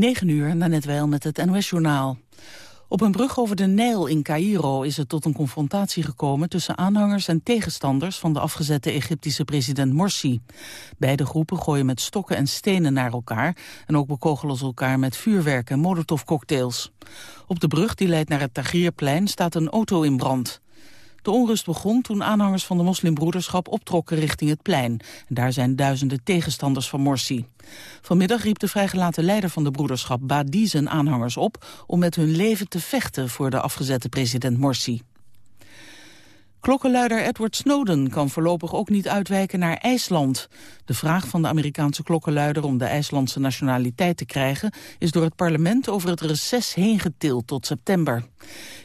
9 uur, net wel met het NOS-journaal. Op een brug over de Nijl in Cairo is het tot een confrontatie gekomen tussen aanhangers en tegenstanders van de afgezette Egyptische president Morsi. Beide groepen gooien met stokken en stenen naar elkaar en ook bekogelen ze elkaar met vuurwerk en molotovcocktails. Op de brug die leidt naar het Tahrirplein staat een auto in brand. De onrust begon toen aanhangers van de moslimbroederschap optrokken richting het plein. En daar zijn duizenden tegenstanders van Morsi. Vanmiddag riep de vrijgelaten leider van de broederschap Badi zijn aanhangers op om met hun leven te vechten voor de afgezette president Morsi. Klokkenluider Edward Snowden kan voorlopig ook niet uitwijken naar IJsland. De vraag van de Amerikaanse klokkenluider om de IJslandse nationaliteit te krijgen... is door het parlement over het reces heen getild tot september.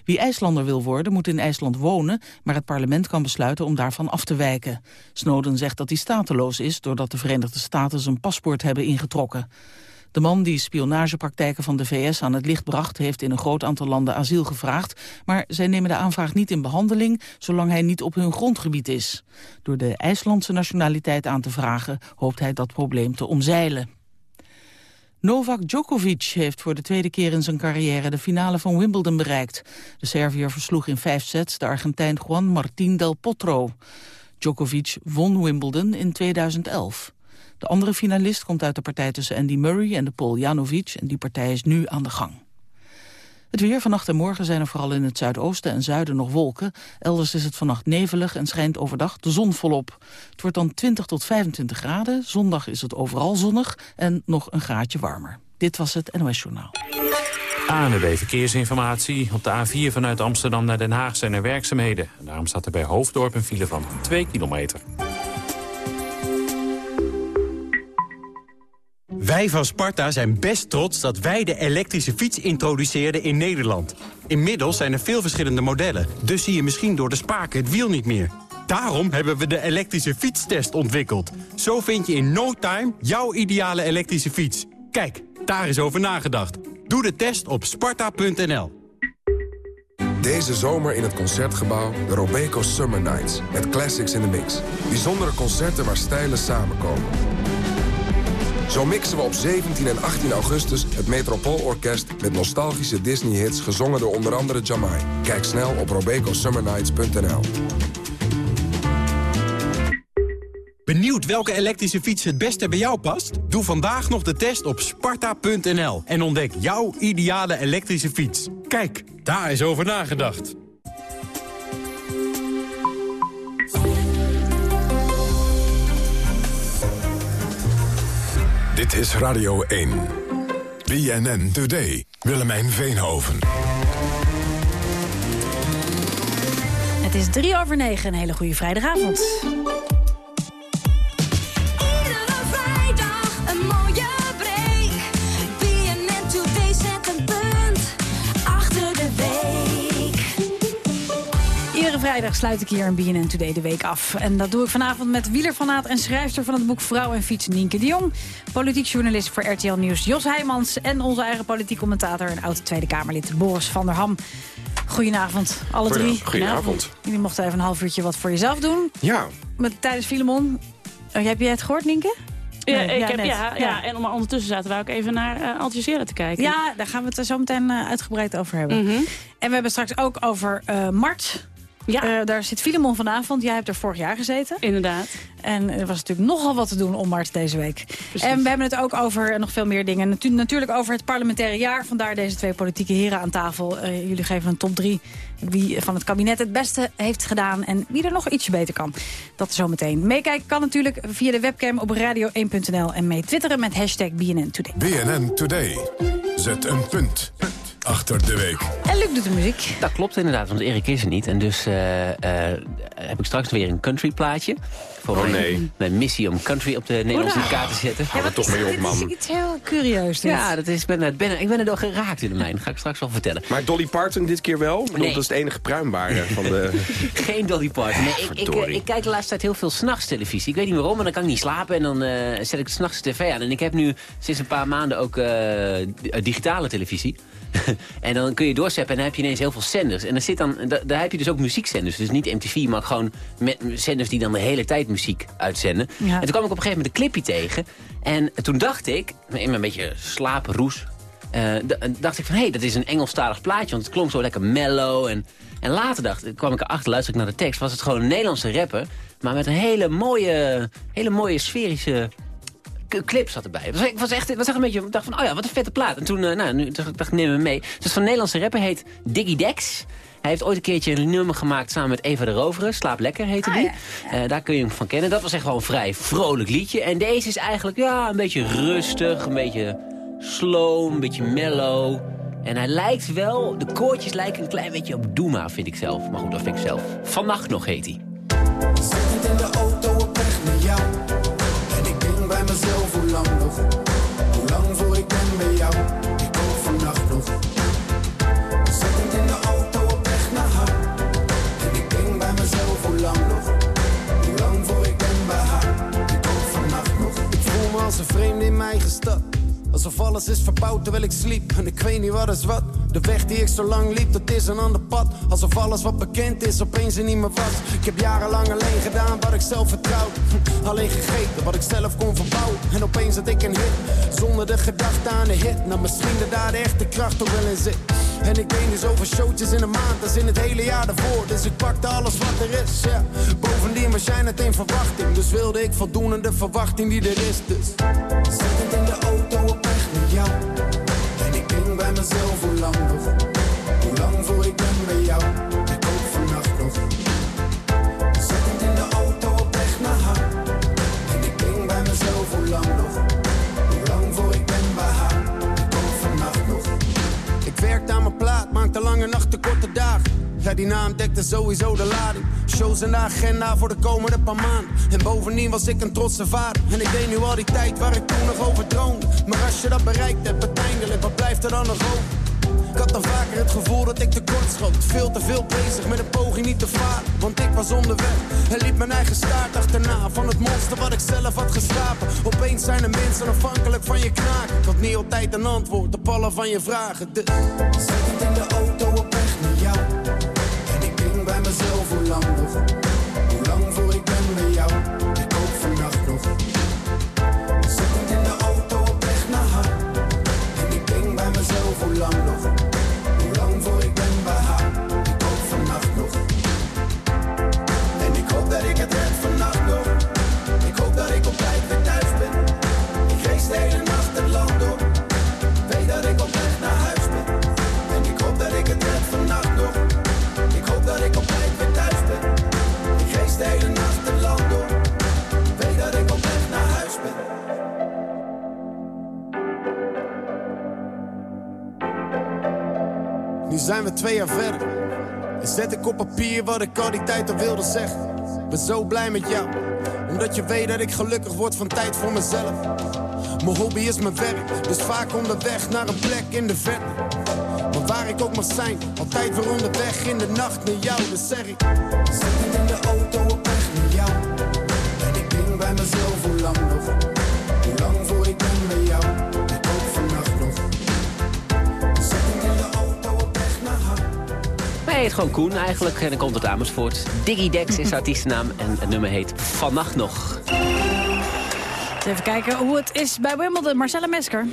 Wie IJslander wil worden moet in IJsland wonen... maar het parlement kan besluiten om daarvan af te wijken. Snowden zegt dat hij stateloos is... doordat de Verenigde Staten zijn paspoort hebben ingetrokken. De man die spionagepraktijken van de VS aan het licht bracht... heeft in een groot aantal landen asiel gevraagd... maar zij nemen de aanvraag niet in behandeling... zolang hij niet op hun grondgebied is. Door de IJslandse nationaliteit aan te vragen... hoopt hij dat probleem te omzeilen. Novak Djokovic heeft voor de tweede keer in zijn carrière de finale van Wimbledon bereikt. De Serviër versloeg in vijf sets de Argentijn Juan Martín del Potro. Djokovic won Wimbledon in 2011. De andere finalist komt uit de partij tussen Andy Murray en de Paul Janovic... en die partij is nu aan de gang. Het weer vannacht en morgen zijn er vooral in het zuidoosten en zuiden nog wolken. Elders is het vannacht nevelig en schijnt overdag de zon volop. Het wordt dan 20 tot 25 graden. Zondag is het overal zonnig en nog een graadje warmer. Dit was het NOS Journaal. ANWB Verkeersinformatie. Op de A4 vanuit Amsterdam naar Den Haag zijn er werkzaamheden. Daarom staat er bij Hoofddorp een file van 2 kilometer. Wij van Sparta zijn best trots dat wij de elektrische fiets introduceerden in Nederland. Inmiddels zijn er veel verschillende modellen, dus zie je misschien door de spaken het wiel niet meer. Daarom hebben we de elektrische fietstest ontwikkeld. Zo vind je in no time jouw ideale elektrische fiets. Kijk, daar is over nagedacht. Doe de test op sparta.nl. Deze zomer in het Concertgebouw de Robeco Summer Nights. Met classics in the mix. Bijzondere concerten waar stijlen samenkomen. Zo mixen we op 17 en 18 augustus het Metropoolorkest... met nostalgische Disney-hits gezongen door onder andere Jamai. Kijk snel op robecosummernights.nl. Benieuwd welke elektrische fiets het beste bij jou past? Doe vandaag nog de test op sparta.nl en ontdek jouw ideale elektrische fiets. Kijk, daar is over nagedacht. Dit is Radio 1. BNN Today. Willemijn Veenhoven. Het is drie over negen. Een hele goede vrijdagavond. Vrijdag sluit ik hier een BNN Today de week af. En dat doe ik vanavond met wielerfanaat en schrijfster van het boek Vrouw en Fiets Nienke de Jong. Politiek journalist voor RTL Nieuws Jos Heijmans. En onze eigen politiek commentator en oud Tweede Kamerlid Boris van der Ham. Goedenavond, alle drie. Goedenavond. Jullie mochten even een half uurtje wat voor jezelf doen. Ja. Met, tijdens Filemon. Oh, heb jij het gehoord, Nienke? Ja, ik heb, ja, ja, en maar ondertussen zaten we ook even naar uh, Al Jazeera te kijken. Ja, daar gaan we het zo meteen uh, uitgebreid over hebben. Mhm. En we hebben straks ook over uh, Mart. Ja. Uh, daar zit Filemon vanavond. Jij hebt er vorig jaar gezeten. Inderdaad. En er was natuurlijk nogal wat te doen om Mart deze week. En we hebben het ook over nog veel meer dingen. Natu natuurlijk over het parlementaire jaar. Vandaar deze twee politieke heren aan tafel. Uh, jullie geven een top 3 wie van het kabinet het beste heeft gedaan... en wie er nog ietsje beter kan. Dat zometeen. Meekijken kan natuurlijk via de webcam op radio1.nl... en mee twitteren met hashtag BNN Today. BNN Today. Zet een punt achter de week. En Luc doet de muziek. Dat klopt inderdaad, want Erik is er niet. En dus uh, uh, heb ik straks weer een country plaatje. Voor oh, mijn, nee. mijn missie om country op de Nederlandse kaart te zetten. Hou er toch mee op, man. Dat is iets heel curieus. Dit. Ja, dat is, ben, ben, ik ben er door geraakt in de mijn. Dat ga ik straks wel vertellen. Maar Dolly Parton dit keer wel? Nee. Dat is het enige pruimbare van de... Geen Dolly Parton. Nee, ik, ik, ik, kijk de laatste tijd heel veel s'nachts televisie. Ik weet niet waarom, maar dan kan ik niet slapen. En dan uh, zet ik s'nachts tv aan. En ik heb nu sinds een paar maanden ook uh, digitale televisie. en dan kun je doorzeppen en dan heb je ineens heel veel zenders. En dan zit dan, daar heb je dus ook muziekzenders. Dus niet MTV, maar gewoon met zenders die dan de hele tijd muziek uitzenden. Ja. En toen kwam ik op een gegeven moment een clipje tegen. En toen dacht ik, in een beetje slaaproes, dacht ik van, hé, hey, dat is een Engelstalig plaatje. Want het klonk zo lekker mellow. En, en later dacht, kwam ik erachter, luister ik naar de tekst... was het gewoon een Nederlandse rapper... maar met een hele mooie, hele mooie sferische clip zat erbij. Was, ik was echt, was echt een beetje, ik dacht van, oh ja, wat een vette plaat. En toen, uh, nou, nu dacht ik, neem me mee. Het is van een Nederlandse rapper, heet Diggy Dex. Hij heeft ooit een keertje een nummer gemaakt samen met Eva de Roveren. Slaap Lekker heette die. Ah, uh, daar kun je hem van kennen. Dat was echt wel een vrij vrolijk liedje. En deze is eigenlijk ja, een beetje rustig, een beetje slow, een beetje mellow. En hij lijkt wel, de koortjes lijken een klein beetje op Doema, vind ik zelf. Maar goed, dat vind ik zelf. Vannacht nog heet hij. Zit in de auto op weg naar jou. Mezelf, hoe lang nog? Hoe lang voor ik ben bij jou? Ik hoop vannacht nog. Zit in de auto op weg naar haar. En ik denk bij mezelf, hoe lang nog? Hoe lang voor ik ben bij haar? Ik hoop vannacht nog. Ik voel me als een vreemde in mijn eigen stad. Alsof alles is verbouwd terwijl ik sliep En ik weet niet wat is wat De weg die ik zo lang liep, dat is een ander Alsof alles wat bekend is opeens er niet meer was. Ik heb jarenlang alleen gedaan wat ik zelf vertrouwd Alleen gegeten wat ik zelf kon verbouwen. En opeens had ik een hit. Zonder de gedachte aan de hit. Nou misschien dat daar de echte kracht toch wel in zit. En ik deed dus over showtjes in een maand als in het hele jaar ervoor. Dus ik pakte alles wat er is, ja. Bovendien was jij net een verwachting. Dus wilde ik voldoen de verwachting die er is. Dus Zittend in de auto op weg naar jou. En ik denk bij mezelf hoe lang die naam dekte sowieso de lading. Shows in de agenda voor de komende paar maanden. En bovendien was ik een trotse vader. En ik deed nu al die tijd waar ik toen nog over droomde. Maar als je dat bereikt hebt, uiteindelijk, wat blijft er dan nog over? Ik had dan vaker het gevoel dat ik tekort schoot. Veel te veel bezig met een poging niet te varen. Want ik was onderweg en liep mijn eigen staart achterna. Van het monster wat ik zelf had geschapen. Opeens zijn de mensen afhankelijk van je knaken. Tot niet altijd een antwoord op alle van je vragen. Dus zit in de auto op weg naar jou. Mezelf hoe lang nog. Papier wat ik al die tijd al wilde zeggen. Ben zo blij met jou, omdat je weet dat ik gelukkig word van tijd voor mezelf. Mijn hobby is mijn werk, dus vaak onderweg naar een plek in de verte. Maar waar ik ook mag zijn, altijd weer onderweg in de nacht naar jou, dus zeg ik. Zittend in de auto op weg naar jou. En ik denk bij mezelf hoe lang nog. Hij heet gewoon Koen eigenlijk en dan komt het Amersfoort. Diggy Dex is de artiestennaam en het nummer heet Vannacht nog. Even kijken hoe het is bij Wimbledon. Marcella Mesker.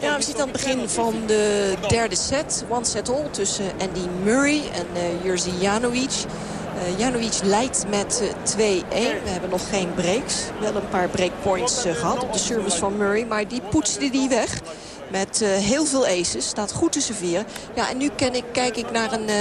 Ja, we zitten aan het begin van de derde set. One set all tussen Andy Murray en uh, Jerzy Janowicz. Uh, Janowicz leidt met uh, 2-1. We hebben nog geen breaks. Wel een paar breakpoints uh, gehad op de service van Murray. Maar die poetste die weg. Met uh, heel veel aces. Staat goed te serveren. Ja, en nu ken ik, kijk ik naar een, uh,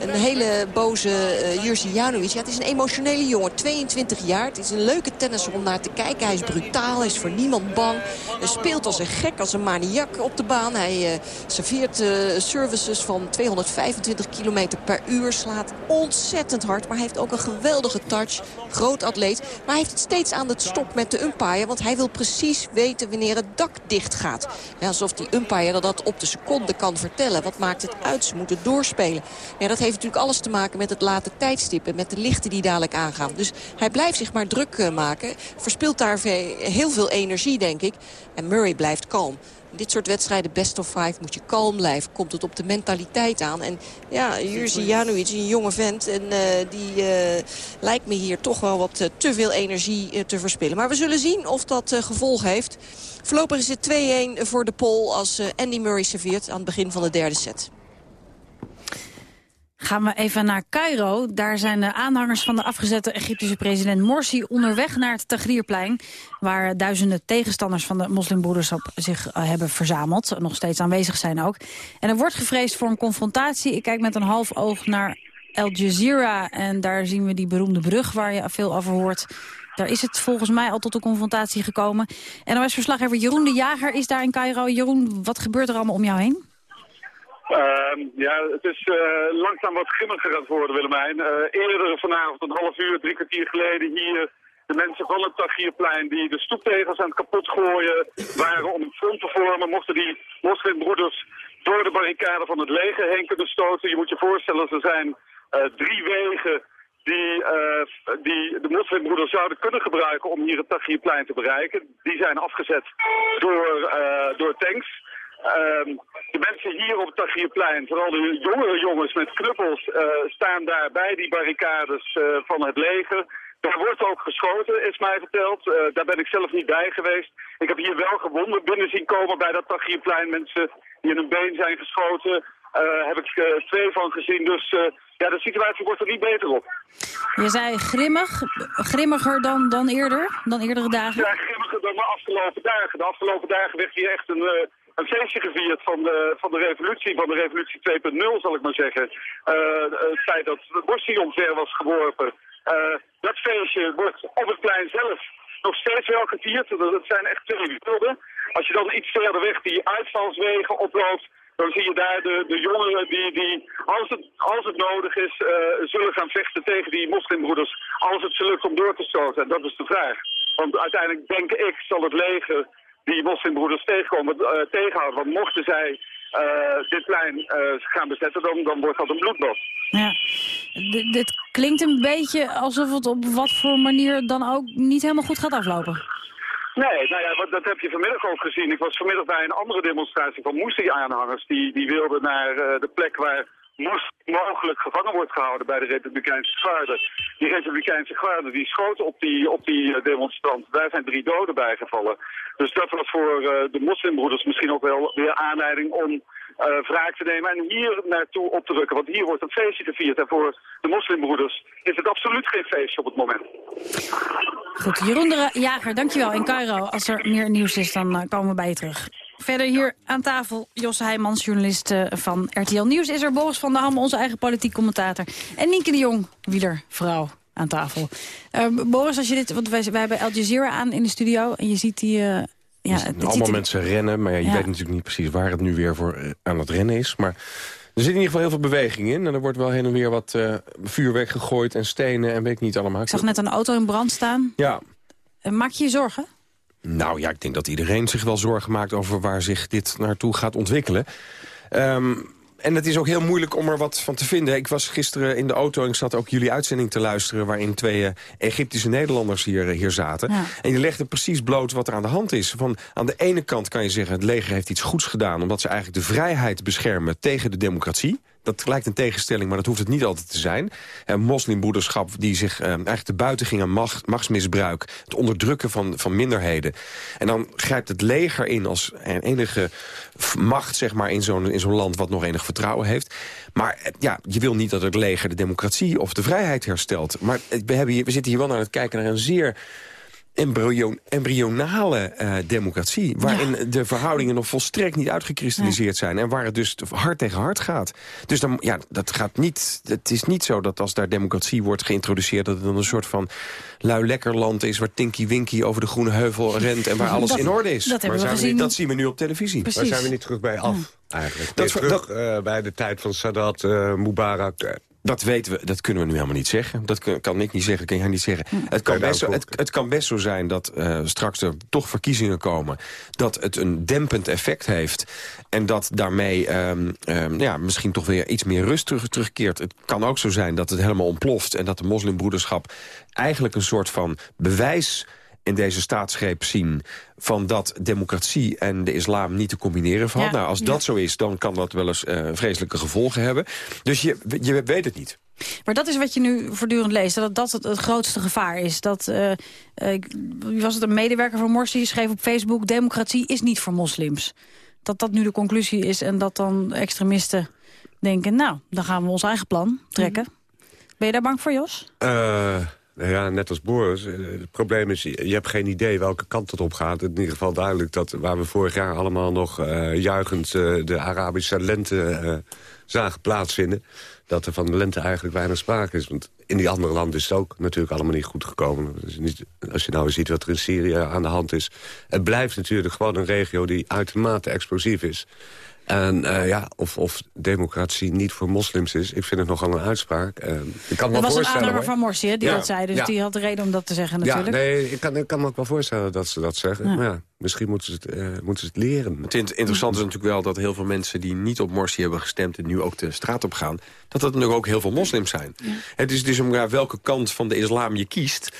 een hele boze uh, Jerzy Janowicz. Ja, het is een emotionele jongen. 22 jaar. Het is een leuke tennisser om naar te kijken. Hij is brutaal. Hij is voor niemand bang. Hij speelt als een gek, als een maniak op de baan. Hij serveert services van 225 km per uur. Slaat ontzettend hard. Maar hij heeft ook een geweldige touch. Groot atleet. Maar hij heeft het steeds aan het stop met de umpire. Want hij wil precies weten wanneer het dak dicht gaat. Ja, alsof die umpire dat op de seconde kan vertellen. Wat maakt het uit? Ze moeten doorspelen. Ja, dat heeft heeft natuurlijk alles te maken met het late tijdstippen. Met de lichten die dadelijk aangaan. Dus hij blijft zich maar druk eh, maken. Verspilt daar heel veel energie, denk ik. En Murray blijft kalm. Dit soort wedstrijden, best of five, moet je kalm blijven. Komt het op de mentaliteit aan. En ja, Jurzi Janovic een jonge vent. En uh, die uh, lijkt me hier toch wel wat te veel energie te verspillen. Maar we zullen zien of dat gevolg heeft. Voorlopig is het 2-1 voor de Pol als Andy Murray serveert aan het begin van de derde set. Gaan we even naar Cairo. Daar zijn de aanhangers van de afgezette Egyptische president Morsi onderweg naar het Tagrierplein. Waar duizenden tegenstanders van de moslimbroederschap zich uh, hebben verzameld. Nog steeds aanwezig zijn ook. En er wordt gevreesd voor een confrontatie. Ik kijk met een half oog naar Al Jazeera. En daar zien we die beroemde brug waar je veel over hoort. Daar is het volgens mij al tot een confrontatie gekomen. En dan is verslaggever Jeroen de Jager is daar in Cairo. Jeroen, wat gebeurt er allemaal om jou heen? Uh, ja, het is uh, langzaam wat grimmiger aan het worden, Willemijn. Uh, eerder vanavond, een half uur, drie kwartier geleden, hier de mensen van het Tagierplein die de stoeptegels aan het kapot gooien waren om een front te vormen, mochten die moslimbroeders door de barricade van het leger heen kunnen stoten. Je moet je voorstellen, er zijn uh, drie wegen die, die de moslimbroeders zouden kunnen gebruiken om hier het Tagierplein te bereiken. Die zijn afgezet door, door tanks. Uh, de mensen hier op het Tagierplein, vooral de jongere jongens met knuppels, uh, staan daar bij die barricades uh, van het leger. Daar wordt ook geschoten, is mij verteld. Uh, daar ben ik zelf niet bij geweest. Ik heb hier wel gewonden binnen zien komen bij dat Tagierplein. Mensen die in hun been zijn geschoten. Uh, heb ik uh, twee van gezien. Dus ja, de situatie wordt er niet beter op. Je zei grimmig, grimmiger dan, dan eerder, dan eerdere dagen? Ja, grimmiger dan de afgelopen dagen. De afgelopen dagen werd hier echt een een feestje gevierd van de, van de revolutie, van de revolutie 2.0 zal ik maar zeggen. Uh, het feit dat de Morsi omver was geworpen. Uh, dat feestje wordt op het plein zelf nog steeds wel gevierd. Dat zijn echt twee beelden. Als je dan iets verder weg die uitvalswegen oploopt, dan zie je daar de, de jongeren die, die als, het, als het nodig is, zullen gaan vechten tegen die moslimbroeders. Als het ze lukt om door te stoten. En dat is de vraag. Want uiteindelijk denk ik zal het leger die moslimbroeders tegenkomen, uh, tegenhouden. Want mochten zij uh, dit plein uh, gaan bezetten, dan, dan wordt dat een bloedbad. Ja, D dit klinkt een beetje alsof het op wat voor manier dan ook niet helemaal goed gaat aflopen. Nee, nou ja, dat heb je vanmiddag ook gezien. Ik was vanmiddag bij een andere demonstratie van Moesie-aanhangers. Die, die wilden naar uh, de plek waar moest mogelijk gevangen wordt gehouden bij de Republikeinse garde. Die Republikeinse garde die schoten op die, op die demonstranten. Daar zijn drie doden bijgevallen. Dus dat was voor uh, de moslimbroeders misschien ook wel weer aanleiding om uh, wraak te nemen en hier naartoe op te drukken. Want hier wordt het feestje gevierd. En voor de moslimbroeders is het absoluut geen feestje op het moment. Goed, Jeroen de Jager, dankjewel in Cairo. Als er meer nieuws is, dan komen we bij je terug. Verder hier aan tafel Josse Heijmans, journalist van RTL Nieuws. Is er Boris van der Ham, onze eigen politiek commentator. En Nienke de Jong, wielervrouw aan tafel. Uh, Boris, als je dit, want wij, wij hebben Al Jazeera aan in de studio en je ziet die... Uh, ja, het allemaal er... mensen rennen, maar ja, je ja. weet natuurlijk niet precies waar het nu weer voor uh, aan het rennen is. Maar er zit in ieder geval heel veel beweging in. En er wordt wel heen en weer wat vuurwerk gegooid en stenen en weet ik niet allemaal. Ik zag net een auto in brand staan. Ja. maak je je zorgen? Nou ja, ik denk dat iedereen zich wel zorgen maakt over waar zich dit naartoe gaat ontwikkelen. Um, en het is ook heel moeilijk om er wat van te vinden. Ik was gisteren in de auto en ik zat ook jullie uitzending te luisteren... waarin twee uh, Egyptische Nederlanders hier, uh, hier zaten. Ja. En die legden precies bloot wat er aan de hand is. Van, aan de ene kant kan je zeggen, het leger heeft iets goeds gedaan... omdat ze eigenlijk de vrijheid beschermen tegen de democratie dat lijkt een tegenstelling, maar dat hoeft het niet altijd te zijn. En moslimbroederschap die zich uh, eigenlijk te buiten ging aan macht, machtsmisbruik... het onderdrukken van, van minderheden. En dan grijpt het leger in als enige macht zeg maar, in zo'n zo'n land... wat nog enig vertrouwen heeft. Maar ja, je wil niet dat het leger de democratie of de vrijheid herstelt. Maar we, hebben hier, we zitten hier wel naar het kijken naar een zeer embryo embryonale uh, democratie... waarin ja. de verhoudingen nog volstrekt niet uitgekristalliseerd zijn... en waar het dus hard tegen hard gaat. Dus dan, ja, dat gaat niet, het is niet zo dat als daar democratie wordt geïntroduceerd... dat het dan een soort van lui lekker land is... waar Tinky Winky over de groene heuvel rent... en waar alles dat, in orde is. Dat, maar we niet, dat zien we nu op televisie. Waar zijn we niet terug bij af, eigenlijk? Dat, terug uh, bij de tijd van Sadat, uh, Mubarak Dat weten we, dat kunnen we nu helemaal niet zeggen. Dat kan, ik niet zeggen, dat kan jij niet zeggen. Het, kan best zo, het, het kan best zo zijn dat uh, straks er toch verkiezingen komen... dat het een dempend effect heeft... en dat daarmee um, um, ja, misschien toch weer iets meer rust terug, terugkeert. Het kan ook zo zijn dat het helemaal ontploft... en dat de moslimbroederschap eigenlijk een soort van bewijs in deze staatsgreep zien... van dat democratie en de islam niet te combineren valt. nou, als dat zo is, dan kan dat wel eens uh, vreselijke gevolgen hebben. Dus je, je weet het niet. Maar dat is wat je nu voortdurend leest, dat dat het, het grootste gevaar is. Dat, uh, uh, was het een medewerker van Morsi, schreef op Facebook... democratie is niet voor moslims. Dat dat nu de conclusie is en dat dan extremisten denken... nou, dan gaan we ons eigen plan trekken. Mm. Ben je daar bang voor, Jos? Uh... Ja, net als Boris. Eh, het probleem is, je hebt geen idee welke kant het op gaat. In ieder geval duidelijk dat waar we vorig jaar allemaal nog uh, juichend uh, de Arabische lente uh, zagen plaatsvinden. Dat er van de lente eigenlijk weinig sprake is. Want in die andere landen is het ook natuurlijk allemaal niet goed gekomen. Dus niet, als je nou ziet wat er in Syrië aan de hand is. Het blijft natuurlijk gewoon een regio die uitermate explosief is. En uh, ja, of, of democratie niet voor moslims is, ik vind het nogal een uitspraak. Uh, ik kan er was een aanhanger van Morsi die ja, dat zei, dus ja. die had de reden om dat te zeggen natuurlijk. Ja, nee, ik kan, ik kan me ook wel voorstellen dat ze dat zeggen. Ja. Maar ja, misschien moeten ze, het, uh, moeten ze het leren. Het interessante is natuurlijk wel dat heel veel mensen die niet op Morsi hebben gestemd... en nu ook de straat op gaan, dat dat natuurlijk ook heel veel moslims zijn. Het is dus om welke kant van de islam je kiest.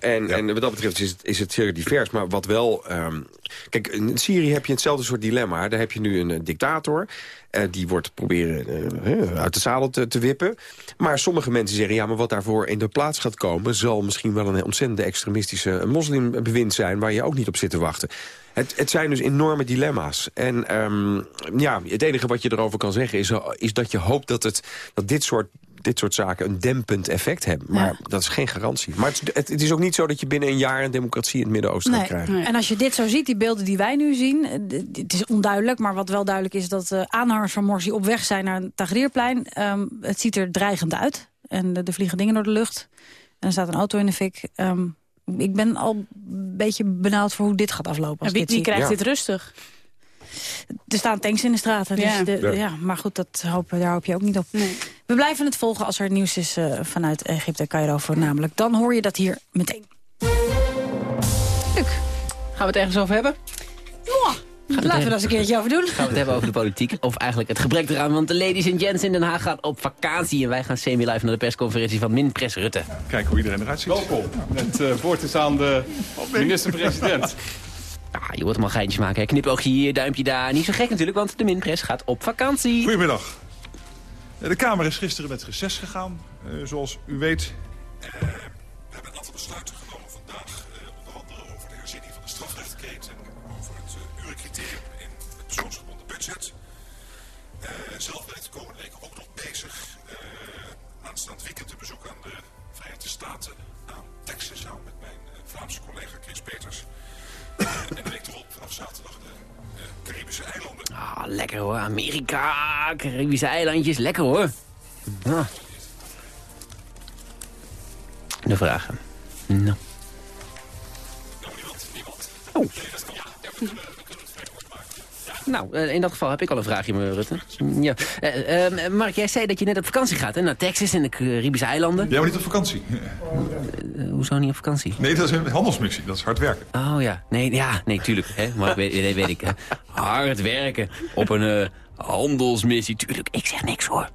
en, en wat dat betreft is het, is het zeer divers. Maar wat wel... Um, kijk, in Syrië heb je hetzelfde soort dilemma. Daar heb je nu een dictator. Uh, die wordt proberen uh, uit de zadel te, te, wippen. Maar sommige mensen zeggen... ja, maar wat daarvoor in de plaats gaat komen... zal misschien wel een ontzettende extremistische moslimbewind zijn... waar je ook niet op zit te wachten. Het, het zijn dus enorme dilemma's. En um, ja, het enige wat je erover kan zeggen... is, is dat je hoopt dat, het, dat dit soort dit soort zaken een dempend effect hebben. Maar ja. dat is geen garantie. Maar het, het, het, is ook niet zo dat je binnen een jaar een democratie in het Midden-Oosten nee. gaat krijgen. Nee. En als je dit zo ziet, die beelden die wij nu zien... het is onduidelijk, maar wat wel duidelijk is... dat uh, aanhangers van Morsi op weg zijn naar het Tahrirplein. Um, het ziet er dreigend uit. En er vliegen dingen door de lucht. En er staat een auto in de fik. Um, ik ben al een beetje benauwd voor hoe dit gaat aflopen. Als wie, dit wie zie. krijgt ja. dit rustig? Er staan tanks in de straten, dus Ja. de, Ja. ja. maar goed, dat hopen, daar hoop je ook niet op. We blijven het volgen als er nieuws is uh, vanuit Egypte, Cairo voornamelijk. Dan hoor je dat hier meteen. Luc. Gaan we het ergens over hebben? Mwah. Laten we dat eens een keertje over doen. Gaan we het hebben over de politiek, of eigenlijk het gebrek eraan. Want de ladies and gents in Den Haag gaan op vakantie. En wij gaan semi-live naar de persconferentie van Minpres Rutte. Kijk hoe iedereen eruit ziet. Welkom. Het uh, woord is aan de minister-president. Ah, je wordt hem al geintjes maken. Hè? Knipoogje hier, duimpje daar. Niet zo gek natuurlijk, want de Minpres gaat op vakantie. Goedemiddag. De Kamer is gisteren met reces gegaan, uh, zoals u weet. Uh, we hebben een aantal besluiten genomen vandaag. Uh, onder andere over de herziening van de strafrechtketen. Over het urencriterium in het persoonsgebonden budget. Zelf ben ik de komende weken ook nog bezig. Aanstaand weekend een bezoek aan de Verenigde Staten. Aan Texas samen met mijn Vlaamse collega Chris Peters. en de week erop vanaf zaterdag Caribische eilanden. Ah, lekker hoor. Amerika, Caribische eilandjes. Lekker hoor. Ah. De vragen. Nou. Oh. Nou, in dat geval heb ik al een vraagje, meneer Rutte. Ja. Uh, uh, Mark, jij zei dat je net op vakantie gaat, hè? Naar Texas en de Caribische eilanden. Ja, maar niet op vakantie. Uh, hoezo niet op vakantie? Nee, dat is een handelsmissie. Dat is hard werken. Oh ja, nee, ja, nee, tuurlijk. Hè? Maar weet, weet ik. Hè? Hard werken op een handelsmissie. Tuurlijk, ik zeg niks hoor.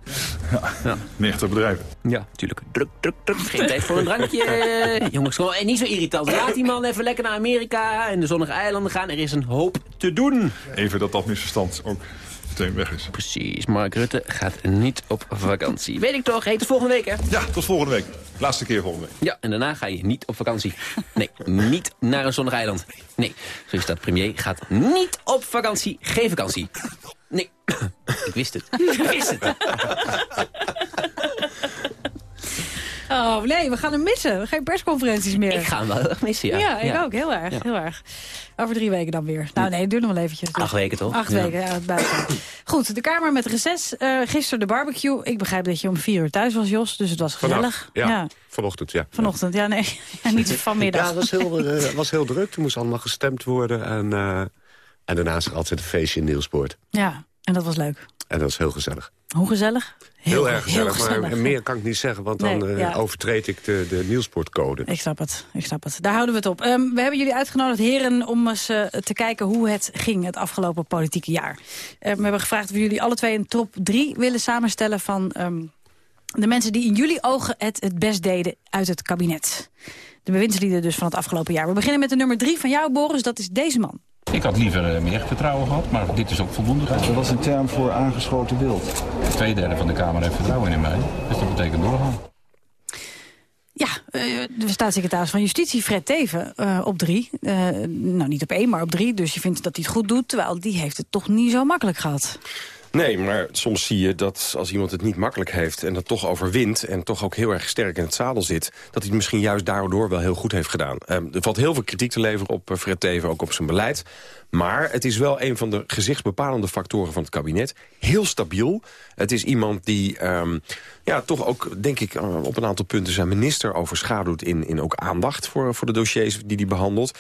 Ja, ja. 90 bedrijven. Ja, tuurlijk. Druk, druk, druk. Geen tijd voor een drankje. Jongens, gewoon en niet zo irritant. Laat die man even lekker naar Amerika en de zonnige eilanden gaan. Er is een hoop te doen. Even dat dat misverstand ook meteen weg is. Precies. Mark Rutte gaat niet op vakantie. Weet ik toch? Heet het volgende week, hè? Ja, tot volgende week. Laatste keer volgende week. Ja, en daarna ga je niet op vakantie. Nee, niet naar een zonnig eiland. Nee, zo is dat. Premier gaat niet op vakantie. Geen vakantie. Nee, ik wist het. Ik wist het. Oh nee, we gaan hem missen. Geen persconferenties meer. Ik ga hem wel erg missen, ja. Ja, ik ja. ook. Heel erg, Ja. heel erg. Over drie weken dan weer. Nou nee, het duurt nog wel eventjes. Acht weken toch? Acht Ja. weken, ja, buiten. Goed, de Kamer met reces. Uh, gisteren de barbecue. Ik begrijp dat je om vier uur thuis was, Jos. Dus het was gezellig. Ja. Vanochtend, ja. Vanochtend, ja nee. Ja, niet vanmiddag. Ja, het was heel, uh, was heel druk. Er moest allemaal gestemd worden. En, uh, en daarnaast altijd een feestje in Nieuwspoort. Ja, en dat was leuk. En dat is heel gezellig. Hoe gezellig? Heel, erg gezellig, gezellig. maar meer kan ik niet zeggen... want dan eh, ja. overtreed ik de, de nieuwsportcode. Ik snap het, ik snap het. Daar houden we het op. Ehm, we hebben jullie uitgenodigd, heren, om eens eh, te kijken hoe het ging het afgelopen politieke jaar. Eh, we hebben gevraagd of jullie alle twee een top 3 willen samenstellen van ehm, de mensen die in jullie ogen het het best deden uit het kabinet. De bewindslieden dus van het afgelopen jaar. We beginnen met de nummer 3 van jou, Boris. Dat is deze man. Ik had liever eh, meer vertrouwen gehad, maar dit is ook voldoende. Dat is een term voor aangeschoten wild. Twee derde van de Kamer heeft vertrouwen in mij, dus dat betekent doorgaan. Ja, eh, de staatssecretaris van Justitie, Fred Teven, eh, op drie. Eh, nou, niet op één, maar op drie. Dus je vindt dat hij het goed doet, terwijl die heeft het toch niet zo makkelijk gehad. Nee, maar soms zie je dat als iemand het niet makkelijk heeft... en dat toch overwint en toch ook heel erg sterk in het zadel zit... dat hij het misschien juist daardoor wel heel goed heeft gedaan. Ehm, er valt heel veel kritiek te leveren op eh, Fred Teven, ook op zijn beleid. Maar het is wel een van de gezichtsbepalende factoren van het kabinet. Heel stabiel. Het is iemand die ehm, ja, toch ook, denk ik, eh, op een aantal punten... zijn minister overschaduwt in, in ook aandacht voor, voor de dossiers die hij behandelt.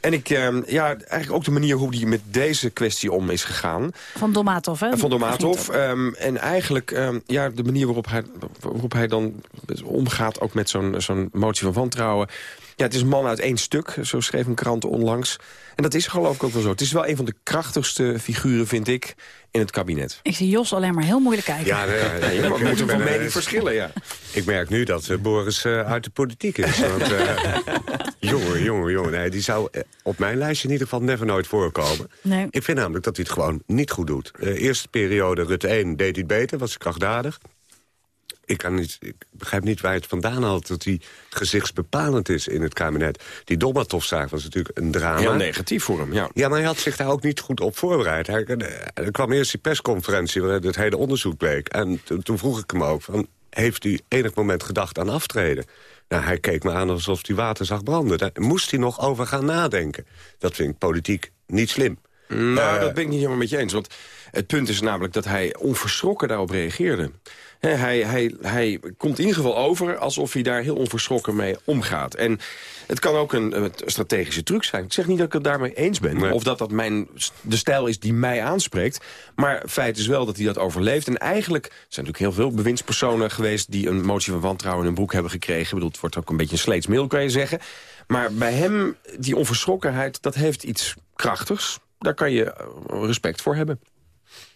En ik, ehm, ja, eigenlijk ook de manier hoe hij met deze kwestie om is gegaan. Van Domatov, hè? Van Domatov. ehm, en eigenlijk ehm, ja, de manier waarop hij, waarop hij dan omgaat... ook met zo'n zo'n motie van wantrouwen. Ja, het is een man uit één stuk, zo schreef een krant onlangs. En dat is geloof ik ook wel zo. Het is wel een van de krachtigste figuren, vind ik, in het kabinet. Ik zie Jos alleen maar heel moeilijk kijken. Ja, ja, ja, Ja, we moeten van mening verschillen, ja. Ik merk nu dat eh, Boris eh, uit de politiek is. Want, eh, jongen, jongen, jongen. Nee, die zou eh, op mijn lijstje in ieder geval never nooit voorkomen. Nee. Ik vind namelijk dat hij het gewoon niet goed doet. De eerste periode, Rutte 1, deed hij het beter, was krachtdadig. Ik, kan niet, ik begrijp niet waar hij het vandaan haalt dat hij gezichtsbepalend is in het kabinet. Die Dolmatov-zaak was natuurlijk een drama. Heel negatief voor hem, ja. Ja, maar hij had zich daar ook niet goed op voorbereid. Hij, er kwam eerst die persconferentie waarin het hele onderzoek bleek. En toen, toen vroeg ik hem ook, van, heeft u enig moment gedacht aan aftreden? Nou, hij keek me aan alsof hij water zag branden. Daar moest hij nog over gaan nadenken. Dat vind ik politiek niet slim. Nou, Eh, dat ben ik niet helemaal met je eens. Want het punt is namelijk dat hij onverschrokken daarop reageerde. Hij, hij, hij komt in ieder geval over alsof hij daar heel onverschrokken mee omgaat. En het kan ook een, eh, strategische truc zijn. Ik zeg niet dat ik het daarmee eens ben. Of dat dat mijn, de stijl is die mij aanspreekt. Maar feit is wel dat hij dat overleeft. En eigenlijk zijn natuurlijk heel veel bewindspersonen geweest... die een motie van wantrouwen in hun broek hebben gekregen. Ik bedoel, het wordt ook een beetje een sleetsmeel, kan je zeggen. Maar bij hem, die onverschrokkenheid, dat heeft iets krachtigs. Daar kan je eh, respect voor hebben.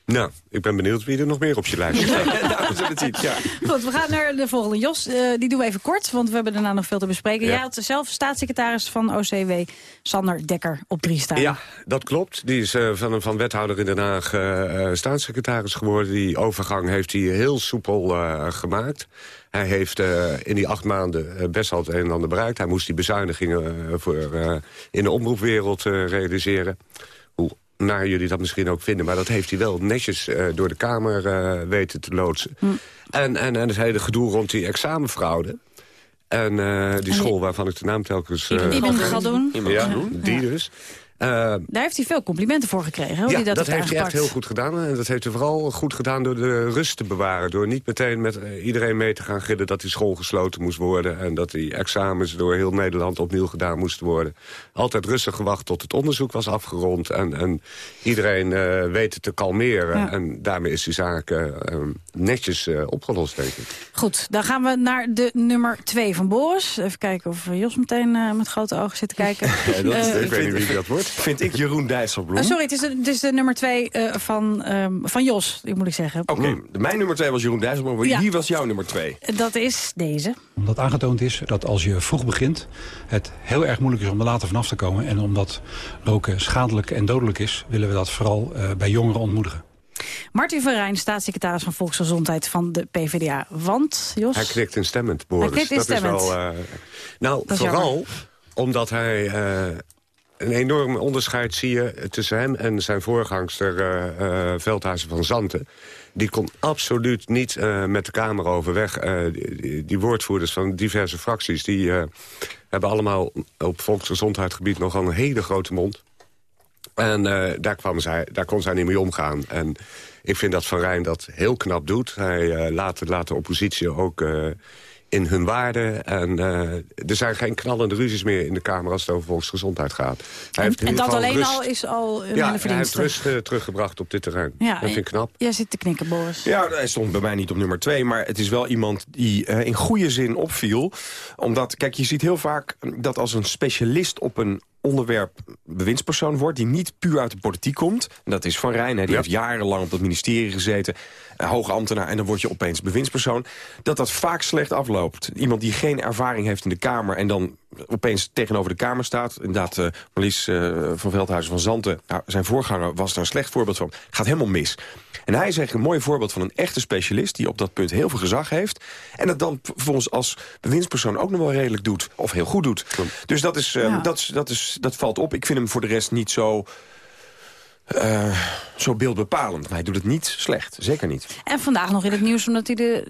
Nou, ik ben benieuwd wie er nog meer op je lijst staat. Ja. Goed, we gaan naar de volgende. Jos, eh, die doen we even kort, want we hebben daarna nog veel te bespreken. Ja. Jij had zelf staatssecretaris van OCW, Sander Dekker, op drie staan. Ja, dat klopt. Die is eh, van, van wethouder in Den Haag eh, staatssecretaris geworden. Die overgang heeft hij heel soepel gemaakt. Hij heeft in die acht maanden best wel het een en ander bereikt. Hij moest die bezuinigingen voor, in de omroepwereld realiseren. Naar jullie dat misschien ook vinden. Maar dat heeft hij wel netjes eh, door de Kamer eh, weten te loodsen. En, en, en het hele gedoe rond die examenfraude. En eh, die school waarvan ik de naam telkens... eh, Ibn Galdoen. Ja, Ja. die dus. Eh, Daar heeft hij veel complimenten voor gekregen, hoe ja, dat, dat, heeft hij echt heel goed gedaan. En dat heeft hij vooral goed gedaan door de rust te bewaren. Door niet meteen met eh, iedereen mee te gaan gillen dat die school gesloten moest worden. En dat die examens door heel Nederland opnieuw gedaan moesten worden. Altijd rustig gewacht tot het onderzoek was afgerond. En, en iedereen eh weten te kalmeren. Ja. En daarmee is die zaak netjes opgelost, denk ik. Goed, dan gaan we naar de nummer twee van Boris. Even kijken of Jos meteen met grote ogen zit te kijken. Eh, ik weet niet wie dat wordt. Vind ik Jeroen Dijsselbloem. eh, sorry, het is, de, het is de nummer twee eh, van, ehm, van Jos, moet ik zeggen. Oké, de- mijn nummer twee was Jeroen Dijsselbloem. maar Ja. Wie was jouw nummer twee? Dat is deze. Omdat aangetoond is dat als je vroeg begint... het heel erg moeilijk is om er later vanaf te komen. En omdat roken schadelijk en dodelijk is... willen we dat vooral eh, bij jongeren ontmoedigen. Martin van Rijn, staatssecretaris van Volksgezondheid van de PvdA. Want, Jos... Hij knikt instemmend, Boris. Hij knikt instemmend. Dat is wel, eh, nou, Dat is vooral jammer. omdat hij... eh, een enorm onderscheid zie je tussen hem en zijn voorgangster eh, Veldhuizen van Zanten. Die kon absoluut niet eh, met de Kamer overweg. Die, die- woordvoerders van diverse fracties... die hebben allemaal op volksgezondheidsgebied nogal een hele grote mond. En daar, kwam zij, daar kon zij niet mee omgaan. En ik vind dat Van Rijn dat heel knap doet. Hij laat, de oppositie ook in hun waarden. En eh, er zijn geen knallende ruzies meer in de Kamer als het over volksgezondheid gaat. Hij En, heeft in en ieder dat geval alleen rust- al is al een ja, hij heeft rust eh, teruggebracht op dit terrein. Ja, dat vind ik knap. Jij zit te knikken, Boris. Ja, hij stond bij mij niet op nummer twee. Maar het is wel iemand die eh, in goede zin opviel. Omdat, kijk, je ziet heel vaak dat als een specialist op een onderwerp bewindspersoon wordt... die niet puur uit de politiek komt. En dat is Van Rijn, hè, die heeft jarenlang op dat ministerie gezeten. eh, hoge ambtenaar, en dan word je opeens bewindspersoon. Dat dat vaak slecht afloopt. Iemand die geen ervaring heeft in de Kamer... en dan opeens tegenover de Kamer staat. Inderdaad, eh Marlies eh, van Veldhuizen van Zanten... Nou, zijn voorganger was daar een slecht voorbeeld van. Gaat helemaal mis. En hij is eigenlijk een mooi voorbeeld van een echte specialist... die op dat punt heel veel gezag heeft. En dat dan vervolgens als bewindspersoon ook nog wel redelijk doet. Of heel goed doet. Dus dat, is, eh, Ja. dat, is, dat, is, dat valt op. Ik vind hem voor de rest niet zo... eh, zo beeldbepalend. Maar hij doet het niet slecht. Zeker niet. En vandaag nog in het nieuws omdat hij de,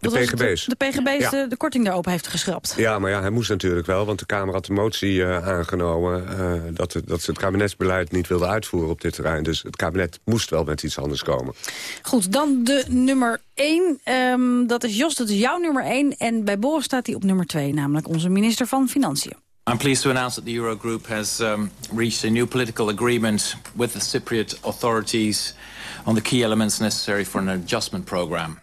eh? PGB's. de, PGB's Ja. de, de korting daarop heeft geschrapt. Ja, maar ja, hij moest natuurlijk wel, want de Kamer had de motie eh, aangenomen... dat, het, dat ze het kabinetsbeleid niet wilde uitvoeren op dit terrein. Dus het kabinet moest wel met iets anders komen. Goed, dan de nummer 1. dat is Jos, dat is jouw nummer 1. En bij Boris staat hij op nummer 2, namelijk onze minister van Financiën. I'm pleased to announce that the Eurogroup has um, reached a new political agreement with the Cypriot authorities on the key elements necessary for an adjustment program.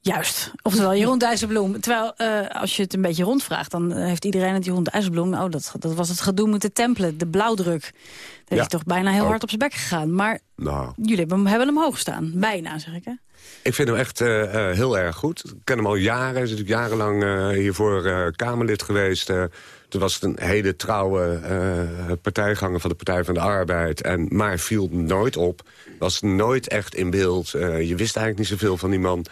Juist. Oftewel Jeroen Dijsselbloem. Terwijl eh, als je het een beetje rondvraagt, dan heeft iedereen het Jeroen Dijsselbloem. Oh, dat, dat was het gedoe met de tempelen, de blauwdruk. Daar is Ja. toch bijna heel Ook. hard op zijn bek gegaan. Maar Nou, jullie hebben hem, hebben hem hoog staan. Bijna, zeg ik hè. ik vind hem echt eh, eh, heel erg goed. Ik ken hem al jaren. Hij is natuurlijk jarenlang eh, hiervoor Kamerlid geweest. toen was het een hele trouwe partijganger van de Partij van de Arbeid. En, maar viel nooit op. Was nooit echt in beeld. Je wist eigenlijk niet zoveel van die man.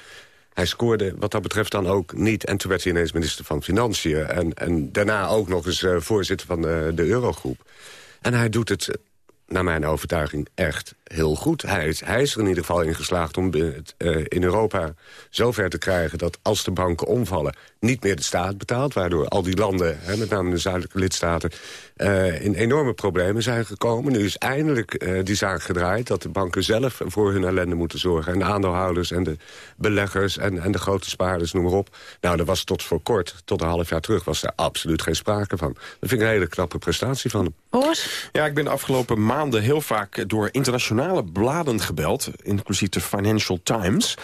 Hij scoorde wat dat betreft dan ook niet. En toen werd hij ineens minister van Financiën. En, en daarna ook nog eens voorzitter van de, de Eurogroep. En hij doet het, naar mijn overtuiging, echt heel goed. Hij is, er in ieder geval in geslaagd om het eh, in Europa zover te krijgen... dat als de banken omvallen, niet meer de staat betaalt... waardoor al die landen, hè, met name de zuidelijke lidstaten... eh, in enorme problemen zijn gekomen. Nu is eindelijk eh, die zaak gedraaid dat de banken zelf voor hun ellende moeten zorgen. En de aandeelhouders en de beleggers en, en de grote spaarders, noem maar op. Nou, er was tot voor kort, tot een half jaar terug, was daar absoluut geen sprake van. Dat vind ik een hele knappe prestatie van hem. Ja, ik ben de afgelopen maanden heel vaak door internationale bladen gebeld. Inclusief de Financial Times.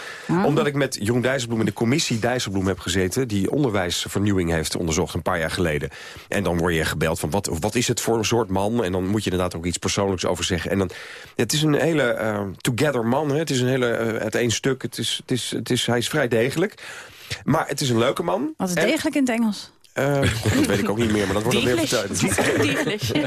Omdat ik met Jong Dijsselbloem in de commissie Dijsselbloem heb gezeten... die onderwijsvernieuwing heeft onderzocht een paar jaar geleden. En dan word je gebeld van wat, wat is het voor een soort man? En dan moet je inderdaad ook iets persoonlijks over zeggen. En dan, het is een hele eh, together man. Hè? Het is een hele, eh, het één stuk. Het is, het is, het is, hij is vrij degelijk. Maar het is een leuke man. Wat is En- degelijk in het Engels? Eh, dat weet ik ook niet meer, maar dat wordt dan weer verteld. Dieglish.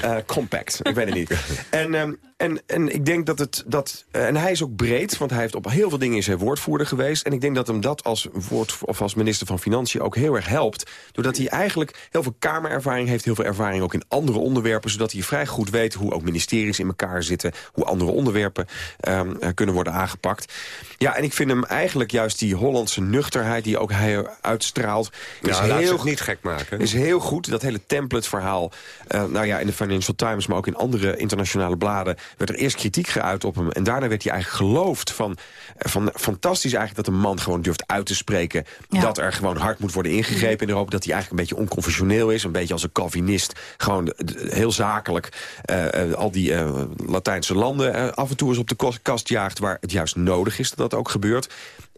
Eh, compact, ik weet het niet. En, ehm, en, en ik denk dat het... Dat, eh, en hij is ook breed, want hij heeft op heel veel dingen is hij woordvoerder geweest. En ik denk dat hem dat als, woord, of als minister van Financiën ook heel erg helpt. Doordat hij eigenlijk heel veel kamerervaring heeft. Heel veel ervaring ook in andere onderwerpen. Zodat hij vrij goed weet hoe ook ministeries in elkaar zitten. Hoe andere onderwerpen ehm, eh, kunnen worden aangepakt. Ja, en ik vind hem eigenlijk juist die Hollandse nuchterheid... die ook hij uitstraalt... Ja, laat zich niet gek maken. Is heel goed. Dat hele template-verhaal. eh, nou ja, in de Financial Times, maar ook in andere internationale bladen... werd er eerst kritiek geuit op hem. En daarna werd hij eigenlijk geloofd van... eh, van fantastisch eigenlijk dat een man gewoon durft uit te spreken... Ja. dat er gewoon hard moet worden ingegrepen in Europa. Dat hij eigenlijk een beetje onconventioneel is. Een beetje als een Calvinist. Gewoon de- de- heel zakelijk. eh, al die eh, Latijnse landen af en toe eens op de kast jaagt... waar het juist nodig is dat dat ook gebeurt.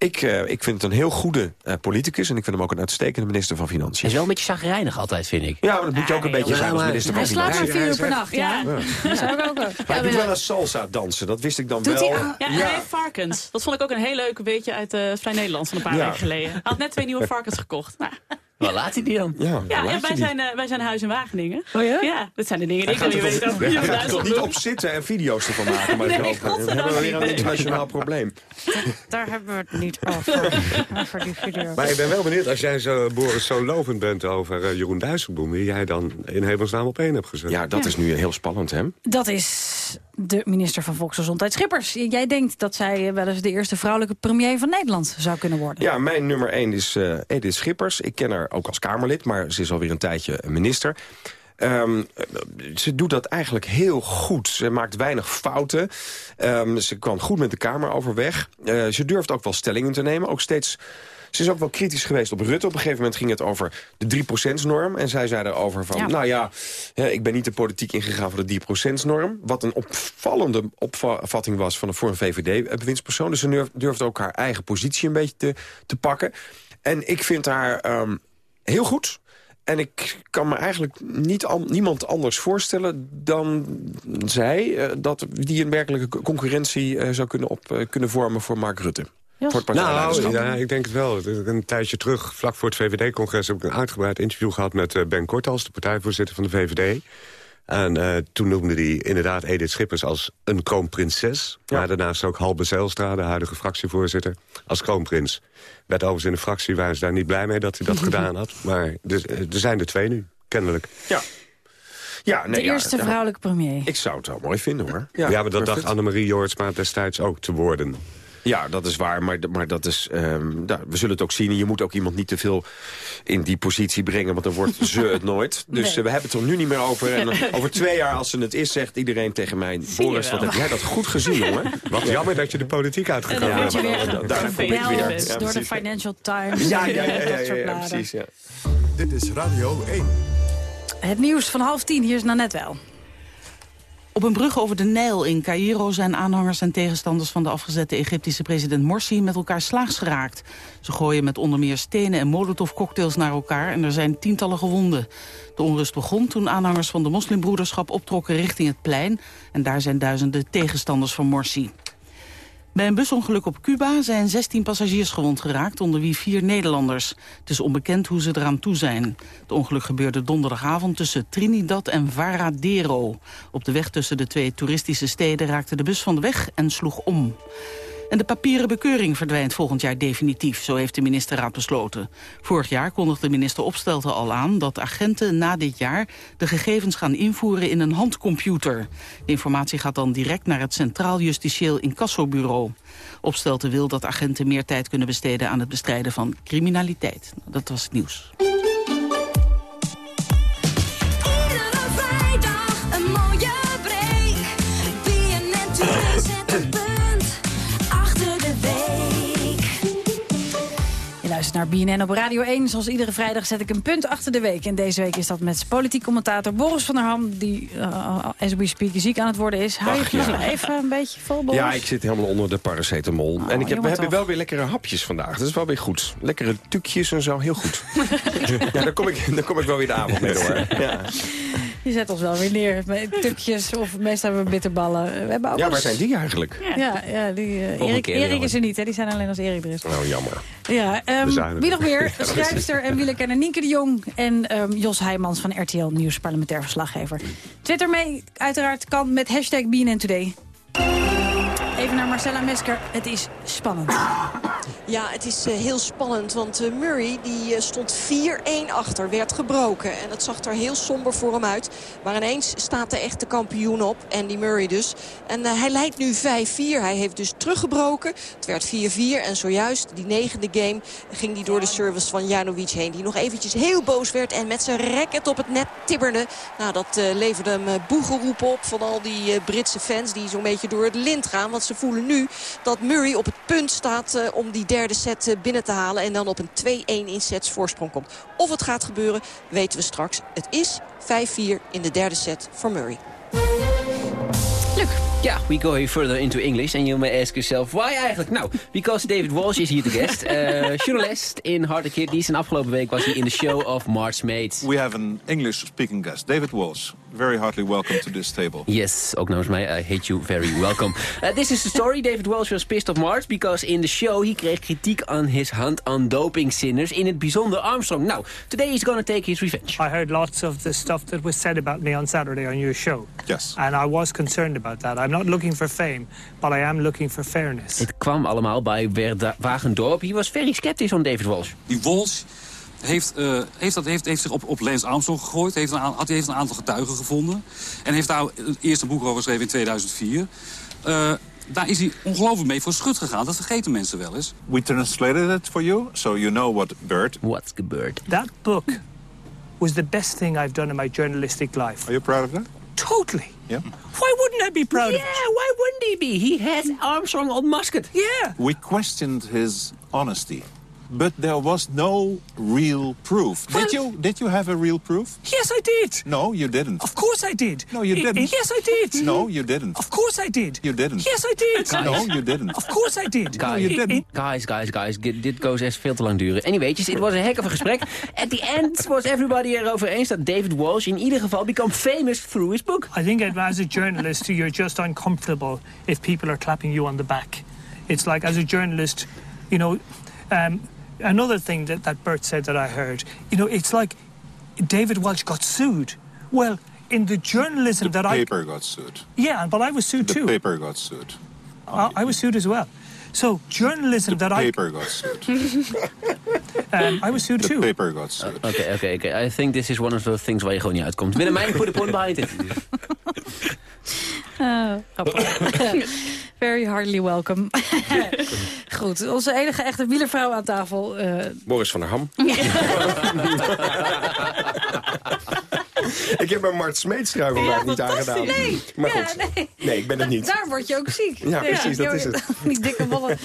Ik, eh, ik vind het een heel goede eh, politicus... en ik vind hem ook een uitstekende minister van Hij Financiën. is wel een beetje chagrijnig altijd, vind ik. Ja, maar dat moet je ook een beetje zijn als minister Hij van slaapt maar Financiën. vier uur per nacht, ja. Dat zou ik ook wel. Hij doet wel een salsa dansen, dat wist ik dan Doet wel. hij? Ja, en hij heeft varkens. Dat vond ik ook een heel leuk beetje uit uh, Vrij Nederland van een paar Ja. weken geleden. Hij had net twee nieuwe varkens gekocht. Nou, Waar laat hij die dan? Ja, wij, die. zijn, eh, wij zijn huis in Wageningen. Oh ja? Ja, dat zijn de dingen die ik er gaat er toch niet op zitten en video's ervan maken. Maar Nee, ik hoop, dan godzijdank hebben we weer een niet. internationaal probleem. Daar hebben we het niet over. over die video. Maar ik ben wel benieuwd, als jij zo, Boris, zo lovend bent over eh, Jeroen Dijsselbloem... wie jij dan in hemelsnaam op één hebt gezet. Ja, dat Ja. is nu heel spannend, hè? Dat is de minister van Volksgezondheid Schippers. Jij denkt dat zij eh, wel eens de eerste vrouwelijke premier van Nederland zou kunnen worden. Ja, mijn nummer één is eh, Edith Schippers. Ik ken haar ook als Kamerlid, maar ze is alweer een tijdje minister. Ehm, ze doet dat eigenlijk heel goed. Ze maakt weinig fouten. Ehm, ze kwam goed met de Kamer overweg. Eh, ze durft ook wel stellingen te nemen. Ook steeds Ze is ook wel kritisch geweest op Rutte. Op een gegeven moment ging het over de 3%-norm. En zij zei erover van, nou ja, ik ben niet de politiek ingegaan voor de 3%-norm. Wat een opvallende opvatting was van een, voor een VVD-bewindspersoon. Dus ze durfde ook haar eigen positie een beetje te, te pakken. En ik vind haar ehm, heel goed. En ik kan me eigenlijk niet niemand anders voorstellen dan zij... Uh, dat die een werkelijke concurrentie uh, zou kunnen, op, uh, kunnen vormen voor Mark Rutte. Voor het nou, ja, ik denk het wel. Een tijdje terug, vlak voor het VVD-congres... heb ik een uitgebreid interview gehad met Ben Kortals... de partijvoorzitter van de VVD. En uh, toen noemde hij inderdaad Edith Schippers als een kroonprinses. Ja. Maar daarnaast ook Halbe Zijlstra, de huidige fractievoorzitter, als kroonprins. Werd overigens in de fractie waren ze daar niet blij mee dat hij dat gedaan had. Maar dus, er zijn er twee nu, kennelijk. Ja. Ja, nee, de eerste vrouwelijke premier. Ik zou het wel mooi vinden, hoor. Ja, ja maar dat dacht Annemarie Jortsma destijds ook te worden. Ja, dat is waar, maar, maar dat is, um, we zullen het ook zien. Je moet ook iemand niet te veel in die positie brengen, want dan wordt ze het nooit. Dus uh, we hebben het er nu niet meer over. En over twee jaar, als ze het is, zegt iedereen tegen mij... Boris, wat heb jij dat goed gezien, jongen? Wat jammer dat je de politiek uitgekomen bent. Ja, daar kom ik weer. Door de Financial Times. Ja, ja, ja, ja, ja, precies. Ja. Dit is Radio 1. Het nieuws van half tien, hier is net wel. Op een brug over de Nijl in Cairo zijn aanhangers en tegenstanders van de afgezette Egyptische president Morsi met elkaar slaags geraakt. Ze gooien met onder meer stenen en molotovcocktails naar elkaar en er zijn tientallen gewonden. De onrust begon toen aanhangers van de moslimbroederschap optrokken richting het plein en daar zijn duizenden tegenstanders van Morsi. Bij een busongeluk op Cuba zijn 16 passagiers gewond geraakt, onder wie vier Nederlanders. Het is onbekend hoe ze eraan toe zijn. Het ongeluk gebeurde donderdagavond tussen Trinidad en Varadero. Op de weg tussen de twee toeristische steden raakte de bus van de weg en sloeg om. En de papieren bekeuring verdwijnt volgend jaar definitief, zo heeft de ministerraad besloten. Vorig jaar kondigde minister Opstelten al aan dat agenten na dit jaar de gegevens gaan invoeren in een handcomputer. De informatie gaat dan direct naar het Centraal Justitieel Incassobureau. Opstelten wil dat agenten meer tijd kunnen besteden aan het bestrijden van criminaliteit. Dat was het nieuws. Naar BNN op Radio 1. Zoals iedere vrijdag zet ik een punt achter de week. En deze week is dat met politiek commentator Boris van der Ham... die, uh, as we speak, ziek aan het worden is. Hou je ja. even een beetje vol, Boris? Ja, ik zit helemaal onder de paracetamol. Oh, en ik heb, we hebben wel weer lekkere hapjes vandaag. Dat is wel weer goed. Lekkere tukjes en zo, heel goed. ja, daar kom, ik, daar kom ik wel weer de avond mee door. Ja. Je zet ons wel weer neer met tukjes of meestal hebben we bitterballen. We hebben ook ja, waar zijn die eigenlijk? Ja, ja die, uh, Erik, Erik is er niet, hè? die zijn alleen als Erik er is. Nou, jammer. Ja, um, wie nog meer? Schrijfster en wielerkenner Nienke de Jong en um, Jos Heijmans van RTL Nieuws, parlementair verslaggever. Twitter mee, uiteraard kan met hashtag BNN Today. Even naar Marcella Mesker. Het is spannend. Ja, het is uh, heel spannend, want uh, Murray die, uh, stond 4-1 achter, werd gebroken. En het zag er heel somber voor hem uit. Maar ineens staat de echte kampioen op, Andy Murray dus. En hij leidt nu 5-4. Hij heeft dus teruggebroken. Het werd 4-4 en zojuist, die negende game, ging hij door de service van Janovic heen. Die nog eventjes heel boos werd en met zijn racket op het net tibberde. Nou, dat leverde hem boegeroep op van al die Britse fans die zo'n beetje door het lint gaan. Want ze voelen nu dat Murray op het punt staat om die derde set eh, binnen te halen. En dan op een 2-1 in sets voorsprong komt. Of het gaat gebeuren, weten we straks. Het is 5-4 in de derde set voor Murray. Yeah, we go further into English and you may ask yourself why eigenlijk? Nou, because David Walsh is here to guest. Uh, journalist in Hard Kidneys. En afgelopen week was hij in the show of March Mate. We have an English-speaking guest, David Walsh. Very heartily welcome to this table. Yes, ook namens mij. I hate you very welcome. uh, this is the story. David Walsh was pissed off March because in the show he kreeg kritiek aan his hand on doping sinners. In het bijzonder Armstrong. Now, today he's gonna take his revenge. I heard lots of the stuff that was said about me on Saturday on your show. Yes. And I was concerned about that. I'm not looking for fame, but I am looking for fairness. Het kwam allemaal bij Wagendorp. Hij was very sceptisch on David Walsh. Die Walsh heeft, uh, heeft, dat, heeft, heeft zich op, op Lance Armstrong gegooid. Heeft een, had, heeft een aantal getuigen gevonden. En heeft daar het eerste boek over geschreven in 2004. Uh, daar is hij ongelooflijk mee voor schut gegaan. Dat vergeten mensen wel eens. We translated it for you, so you know what bird. What's the bird? That book was the best thing I've done in my journalistic life. Are you proud of that? Totally. Yeah. Why wouldn't I be proud yeah, of it? Yeah, why wouldn't he be? He has Armstrong on musket. Yeah. We questioned his honesty But there was no real proof. Did you Did you have a real proof? Yes, I did. No, you didn't. Of course I did. No, you I- didn't. yes, I did. No, you didn't. Of course I did. You didn't. Yes, I did. No, you didn't. Of course I did. Guys, guys, guys, guys, Dit- goes echt veel te lang duren. Anyways, it was a heck of a gesprek. At the end was everybody erover eens dat David Walsh in ieder geval become famous through his book. I think as a journalist, you're just uncomfortable if people are clapping you on the back. It's like, as a journalist, you know, um, another thing that, that Bert said that I heard, you know, it's like David Welch got sued. Well, in the journalism The that I... paper got sued. Yeah, but I was sued The too. paper got sued. I, I was sued as well. So journalism that I... Paper got sued. Um, I was sued The too. paper got sued. Oké, oké, oké. I think this is one of those things waar je gewoon niet uitkomt. Willemijn, put the point behind it. Grappig. Very hardly welcome. Goed, onze enige echte wielervrouw aan tafel. eh, Boris van der Ham. ik heb mijn Mart Smeetstra vandaag niet aangedaan. Nee, Maar ja, goed. nee. Nee, ik ben het niet. Daar word je ook ziek. Ja, precies, dat is het. Die dikke ballen.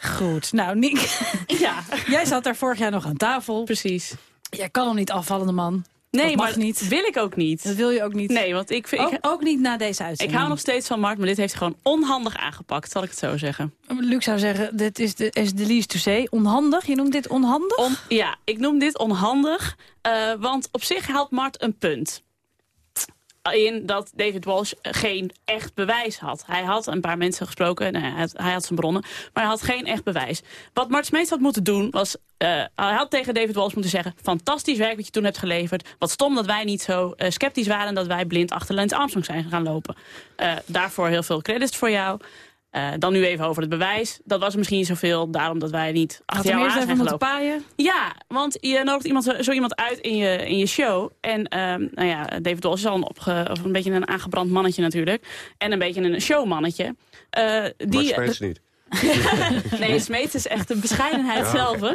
Goed, nou Niek. Ja. Jij zat daar vorig jaar nog aan tafel. Precies. Jij kan hem niet afvallende man. Nee, dat mag maar niet. wil ik ook niet. Dat wil je ook niet. Nee, want ik vind... Ook, ik, ook niet na deze ik uitzending. hou nog steeds van Mart, maar dit heeft hij gewoon onhandig aangepakt, zal ik het zo zeggen. Luc zou zeggen, dit is de, is the least to say. Onhandig? Je noemt dit onhandig? On- ja, ik noem dit onhandig, eh, want op zich haalt Mart een punt. In dat David Walsh geen echt bewijs had. Hij had een paar mensen gesproken, nou hij, had, zijn bronnen, maar hij had geen echt bewijs. Wat Mart Smeets had moeten doen, was... eh, hij had tegen David Walsh moeten zeggen... fantastisch werk wat je toen hebt geleverd. Wat stom dat wij niet zo eh, sceptisch waren... dat wij blind achter Lance Armstrong zijn gaan lopen. Eh, daarvoor heel veel credits voor jou. Eh, dan nu even over het bewijs. Dat was misschien niet zoveel, daarom dat wij niet Had achter jou eerst aan zijn gelopen. paaien? Ja, want je nodigt iemand, zo iemand uit in je, in je show. En ehm, nou ja, David Walsh is al een, opge, of een beetje een aangebrand mannetje natuurlijk. En een beetje een showmannetje. Eh die, Maar niet. nee, Smeets is echt een bescheidenheid Ja. zelf. hè.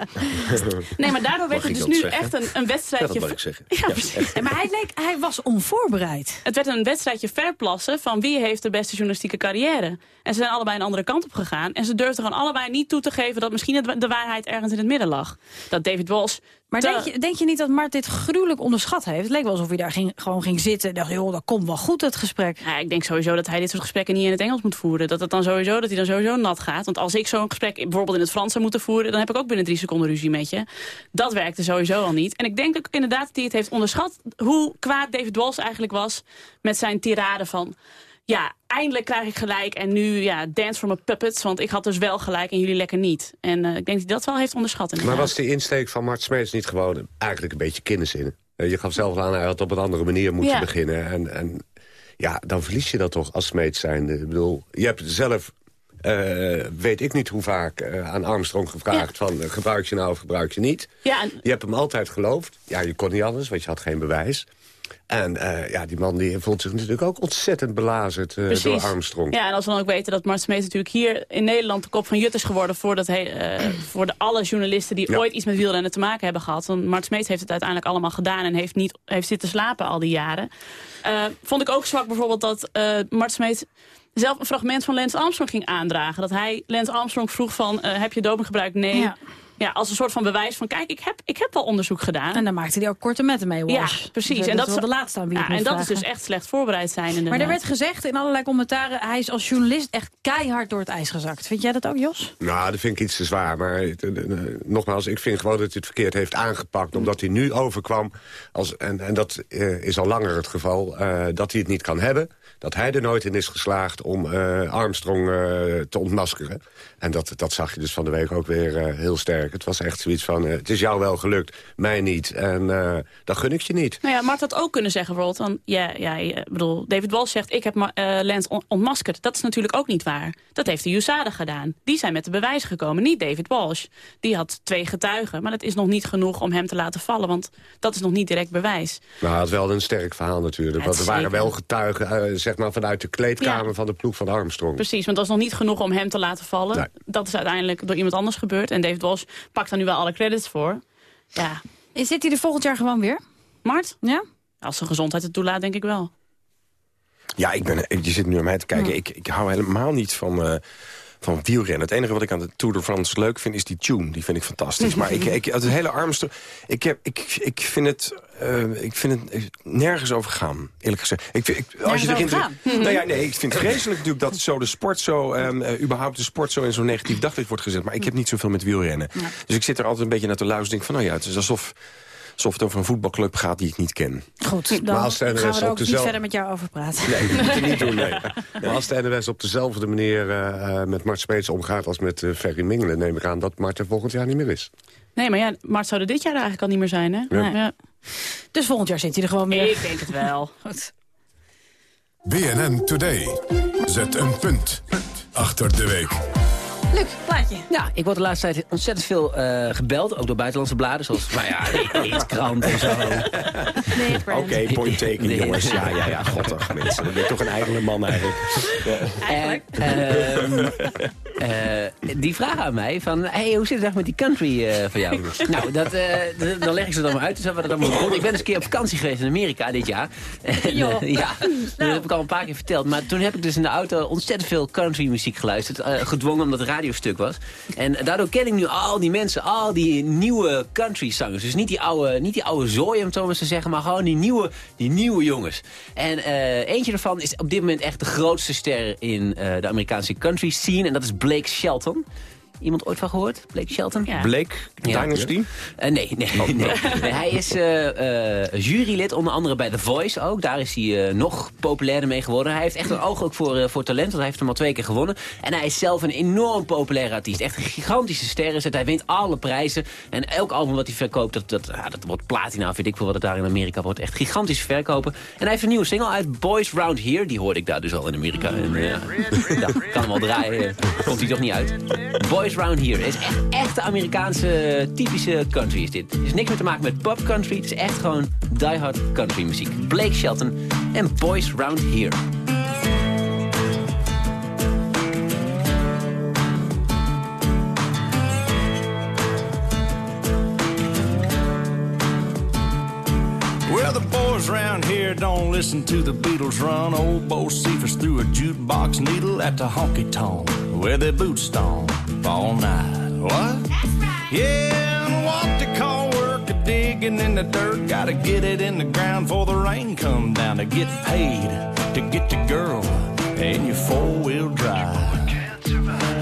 Nee, maar daardoor werd het dus nu zeggen? echt een, een wedstrijdje... Ja, dat mag ik zeggen. Ja, Ja, precies. Maar hij, leek, hij was onvoorbereid. Het werd een wedstrijdje verplassen van wie heeft de beste journalistieke carrière. En ze zijn allebei een andere kant op gegaan. En ze durfden gewoon allebei niet toe te geven dat misschien de waarheid ergens in het midden lag. Dat David Walsh... Maar denk je, denk je niet dat Mart dit gruwelijk onderschat heeft? Het leek wel alsof hij daar ging, gewoon ging zitten en dacht... joh, dat komt wel goed, het gesprek. Ja, ik denk sowieso dat hij dit soort gesprekken niet in het Engels moet voeren. Dat, het dan sowieso, dat hij dan sowieso nat gaat. Want als ik zo'n gesprek bijvoorbeeld in het Frans zou moeten voeren... dan heb ik ook binnen drie seconden ruzie met je. Dat werkte sowieso al niet. En ik denk ook inderdaad dat hij het heeft onderschat... hoe kwaad David Walsh eigenlijk was met zijn tirade van... ja, eindelijk krijg ik gelijk en nu ja, dance for my puppets... want ik had dus wel gelijk en jullie lekker niet. En eh, ik denk dat hij dat wel heeft onderschat. Maar was die insteek van Mart Smeets niet gewoon eigenlijk een beetje kinderzinnen? Eh, Je gaf zelf aan, hij had op een andere manier moeten Ja. beginnen. En, en ja, dan verlies je dat toch als Smeets zijnde. Ik bedoel, je hebt zelf, eh, weet ik niet hoe vaak, aan Armstrong gevraagd... van gebruik je nou of gebruik je niet. Ja, en Je hebt hem altijd geloofd. Ja, je kon niet anders, want je had geen bewijs. En eh, ja, die man die voelt zich natuurlijk ook ontzettend belazerd eh, door Armstrong. Ja, en als we dan ook weten dat Mart Smeets natuurlijk hier in Nederland de kop van Jut is geworden voor, dat he, eh, voor de alle journalisten die Ja. ooit iets met wielrennen te maken hebben gehad. Want Mart Smeets heeft het uiteindelijk allemaal gedaan en heeft, niet, heeft zitten slapen al die jaren. Eh, vond ik ook zwak bijvoorbeeld dat eh Mart Smeets zelf een fragment van Lance Armstrong ging aandragen. Dat hij Lance Armstrong vroeg van, eh, heb je doping gebruikt? Nee. Ja. Ja. als een soort van bewijs van, kijk, ik heb, ik heb al onderzoek gedaan. En dan maakte hij ook korte metten mee, ja, Walsh. precies. Dus en dat is wel de laatste aan wie ja, En dat is dus echt slecht voorbereid zijn Maar inderdaad. er werd gezegd in allerlei commentaren... hij is als journalist echt keihard door het ijs gezakt. Vind jij dat ook, Jos? Nou, dat vind ik iets te zwaar. Maar eh, eh, eh, nogmaals, ik vind gewoon dat hij het verkeerd heeft aangepakt. Omdat hij nu overkwam, als, en, en dat eh, is al langer het geval... eh, dat hij het niet kan hebben. Dat hij er nooit in is geslaagd om eh, Armstrong eh, te ontmaskeren. En dat, dat zag je dus van de week ook weer eh, heel sterk. Het was echt zoiets van, het is jou wel gelukt, mij niet. En dat gun ik je niet. Nou ja, Mart had ook kunnen zeggen bijvoorbeeld... Van, ja, ja, bedoel, David Walsh zegt, ik heb eh, Lance on- ontmaskerd. Dat is natuurlijk ook niet waar. Dat heeft de USADA gedaan. Die zijn met de bewijzen gekomen, niet David Walsh. Die had twee getuigen, maar dat is nog niet genoeg om hem te laten vallen... want dat is nog niet direct bewijs. Nou, hij had wel een sterk verhaal natuurlijk. Ja, want er waren zeker. wel getuigen, zeg maar, vanuit de kleedkamer Ja. van de ploeg van Armstrong. Precies, want dat is nog niet genoeg om hem te laten vallen. Nee. Dat is uiteindelijk door iemand anders gebeurd. En David Walsh pakt daar nu wel alle credits voor. Ja. Zit hij er volgend jaar gewoon weer? Mart? Ja? Als zijn gezondheid het toelaat, denk ik wel. Ja, ik ben, je zit nu naar mij te kijken. Ik, ik hou helemaal niet van, eh, van wielrennen. Het enige wat ik aan de Tour de France leuk vind is die tune. Die vind ik fantastisch. maar ik, ik, het hele armste... Ik, heb, ik, ik vind het... Uh, ik vind het nergens over gaan, eerlijk gezegd. Ik, vind, ik, als je erin gaan? nou ja, nee, ik vind het vreselijk natuurlijk dat zo de sport zo, um, uh, überhaupt de sport zo in zo'n negatief daglicht wordt gezet. Maar ik heb niet zoveel met wielrennen. Ja. Dus ik zit er altijd een beetje naar te luisteren. Denk van, nou ja, het is alsof alsof het over een voetbalclub gaat die ik niet ken. Goed, dan gaan we er ook niet verder met jou over praten. Nee, dat moet je niet doen, nee. Maar als de NWS op dezelfde manier uh, met Mart Smeets omgaat als met uh, Ferry Mingelen... neem ik aan dat Mart er volgend jaar niet meer is. Nee, maar ja, Mart zou er dit jaar eigenlijk al niet meer zijn, hè? Ja. Ja. Dus volgend jaar zit hij er gewoon meer. Ik denk het wel. Goed. BNN Today. Zet een punt achter de week. Luc, plaatje. Ja, ik word de laatste tijd ontzettend veel uh, gebeld. Ook door buitenlandse bladen, zoals nou ja, krant en zo. Nee, Oké, okay, point taken, Nee. jongens. Ja, ja, ja, goddag, mensen. Dan ben je toch een eigen man eigenlijk. Ja. Eigenlijk. Ehm, eh, die vragen aan mij van, hey, hoe zit het echt met die country eh, van jou? nou, dat, eh, dan leg ik ze dan maar uit. Dus wat het allemaal begon. Ik ben eens een keer op vakantie geweest in Amerika dit jaar. En, eh, ja, dat heb ik al een paar keer verteld. Maar toen heb ik dus in de auto ontzettend veel country muziek geluisterd. eh, gedwongen omdat het radiostuk was. En daardoor ken ik nu al die mensen, al die nieuwe country zangers. Dus niet die oude, niet die oude zooi, om het zo maar te zeggen, maar gewoon die nieuwe, die nieuwe jongens. En eh, eentje daarvan is op dit moment echt de grootste ster in eh, de Amerikaanse country scene. En dat is Blake Shelton. Iemand ooit van gehoord? Blake Shelton? Blake Ja. Dynasty? Eh, nee, nee, nee. nee. Hij is eh, eh, jurylid, onder andere bij The Voice ook. Daar is hij eh, nog populairder mee geworden. Hij heeft echt een oog ook voor, eh, voor talent, want hij heeft hem al twee keer gewonnen. En hij is zelf een enorm populaire artiest. Echt een gigantische ster is het. Hij wint alle prijzen. En elk album wat hij verkoopt, dat, dat, ja, dat wordt platina, weet ik veel wat het daar in Amerika wordt. Echt gigantisch verkopen. En hij heeft een nieuwe single uit, Boys Round Here. Die hoorde ik daar dus al in Amerika. En, ja, kan hem al draaien, komt hij toch niet uit. Boys Round Here is echt echte Amerikaanse typische country is dit. Het is niks meer te maken met pop country. Het is echt gewoon diehard country muziek. Blake Shelton en Boys Round Here. Well, the boys round here don't listen to the Beatles run. Old Bo Cephas threw a jukebox needle at the honky tonk where their boots stomp all night. What? Yeah, and what they call work a digging in the dirt. Gotta get it in the ground before the rain come down to get paid to get the girl in your four wheel drive.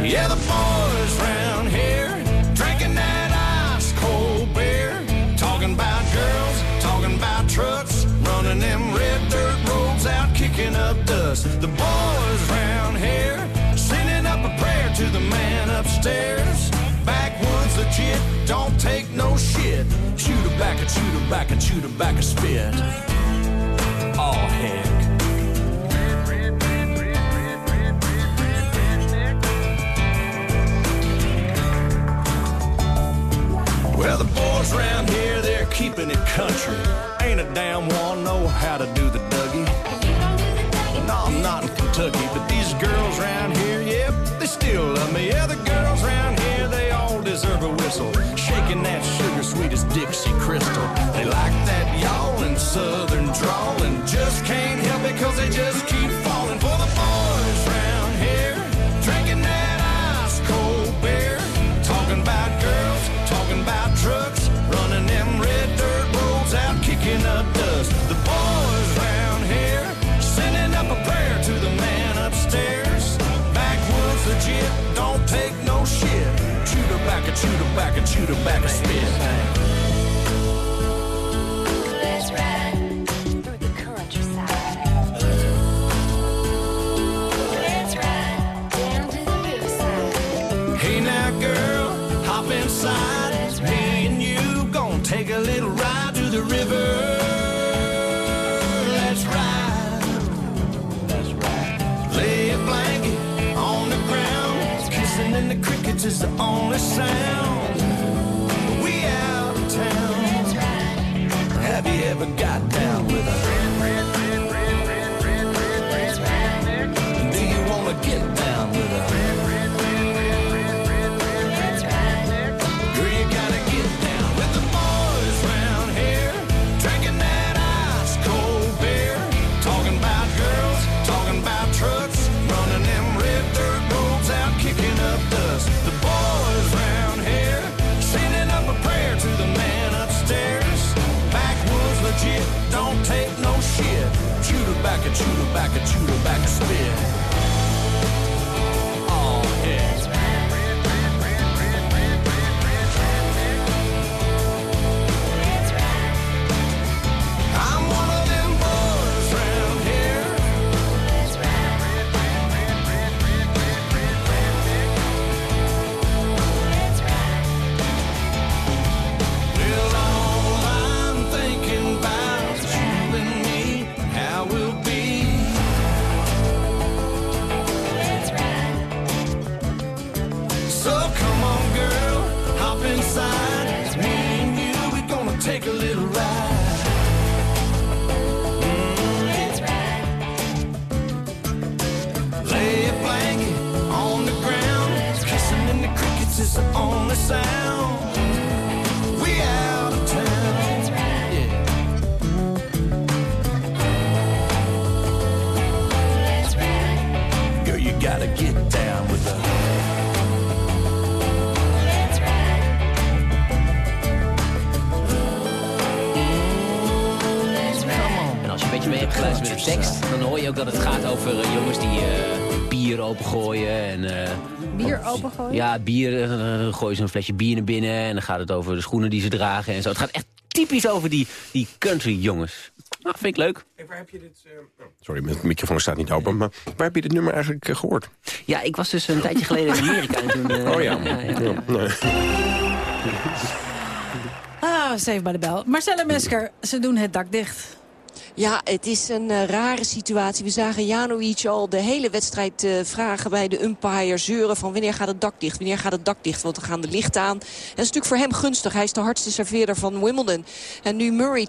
Yeah, the boys round here drinking that ice cold beer, talking about girls, talking about trucks, running them red dirt roads out, kicking up dust. The boys upstairs. Backwoods legit, don't take no shit. Shoot her back and shoot her back and shoot her back a spit. Oh heck. Well, the boys around here, they're keeping it country. Ain't a damn one know how to do the Dougie. No, I'm not in Kentucky, but these girls around here, still love me. Yeah, the girls here, they all deserve a whistle. Shaking that sugar sweet as Dixie Crystal. They like that yawling southern drawl and just can't help it cause they just keep falling for the boys around back and shoot her back a spit. Tekst... dan hoor je ook dat het gaat over eh, jongens die eh, bier opengooien. En, eh, Bier opengooien? Ja, bier. Dan gooien ze een flesje bier naar binnen. En dan gaat het over de schoenen die ze dragen en zo. Het gaat echt typisch over die, die country jongens. Nou, vind ik leuk. waar heb je dit... Sorry, mijn microfoon staat niet open, maar waar heb je dit nummer eigenlijk eh, gehoord? Ja, ik was dus een tijdje geleden in Amerika. En toen, Oh ja. ja, ja. Ja, nee. Ah, Save by the Bell. Marcella Mesker, ze doen het dak dicht. Ja, het is een eh, rare situatie. We zagen Janovic al de hele wedstrijd eh, vragen bij de umpire zeuren van wanneer gaat het dak dicht, wanneer gaat het dak dicht, want dan gaan de lichten aan. En dat is natuurlijk voor hem gunstig. Hij is de hardste serveerder van Wimbledon. En nu Murray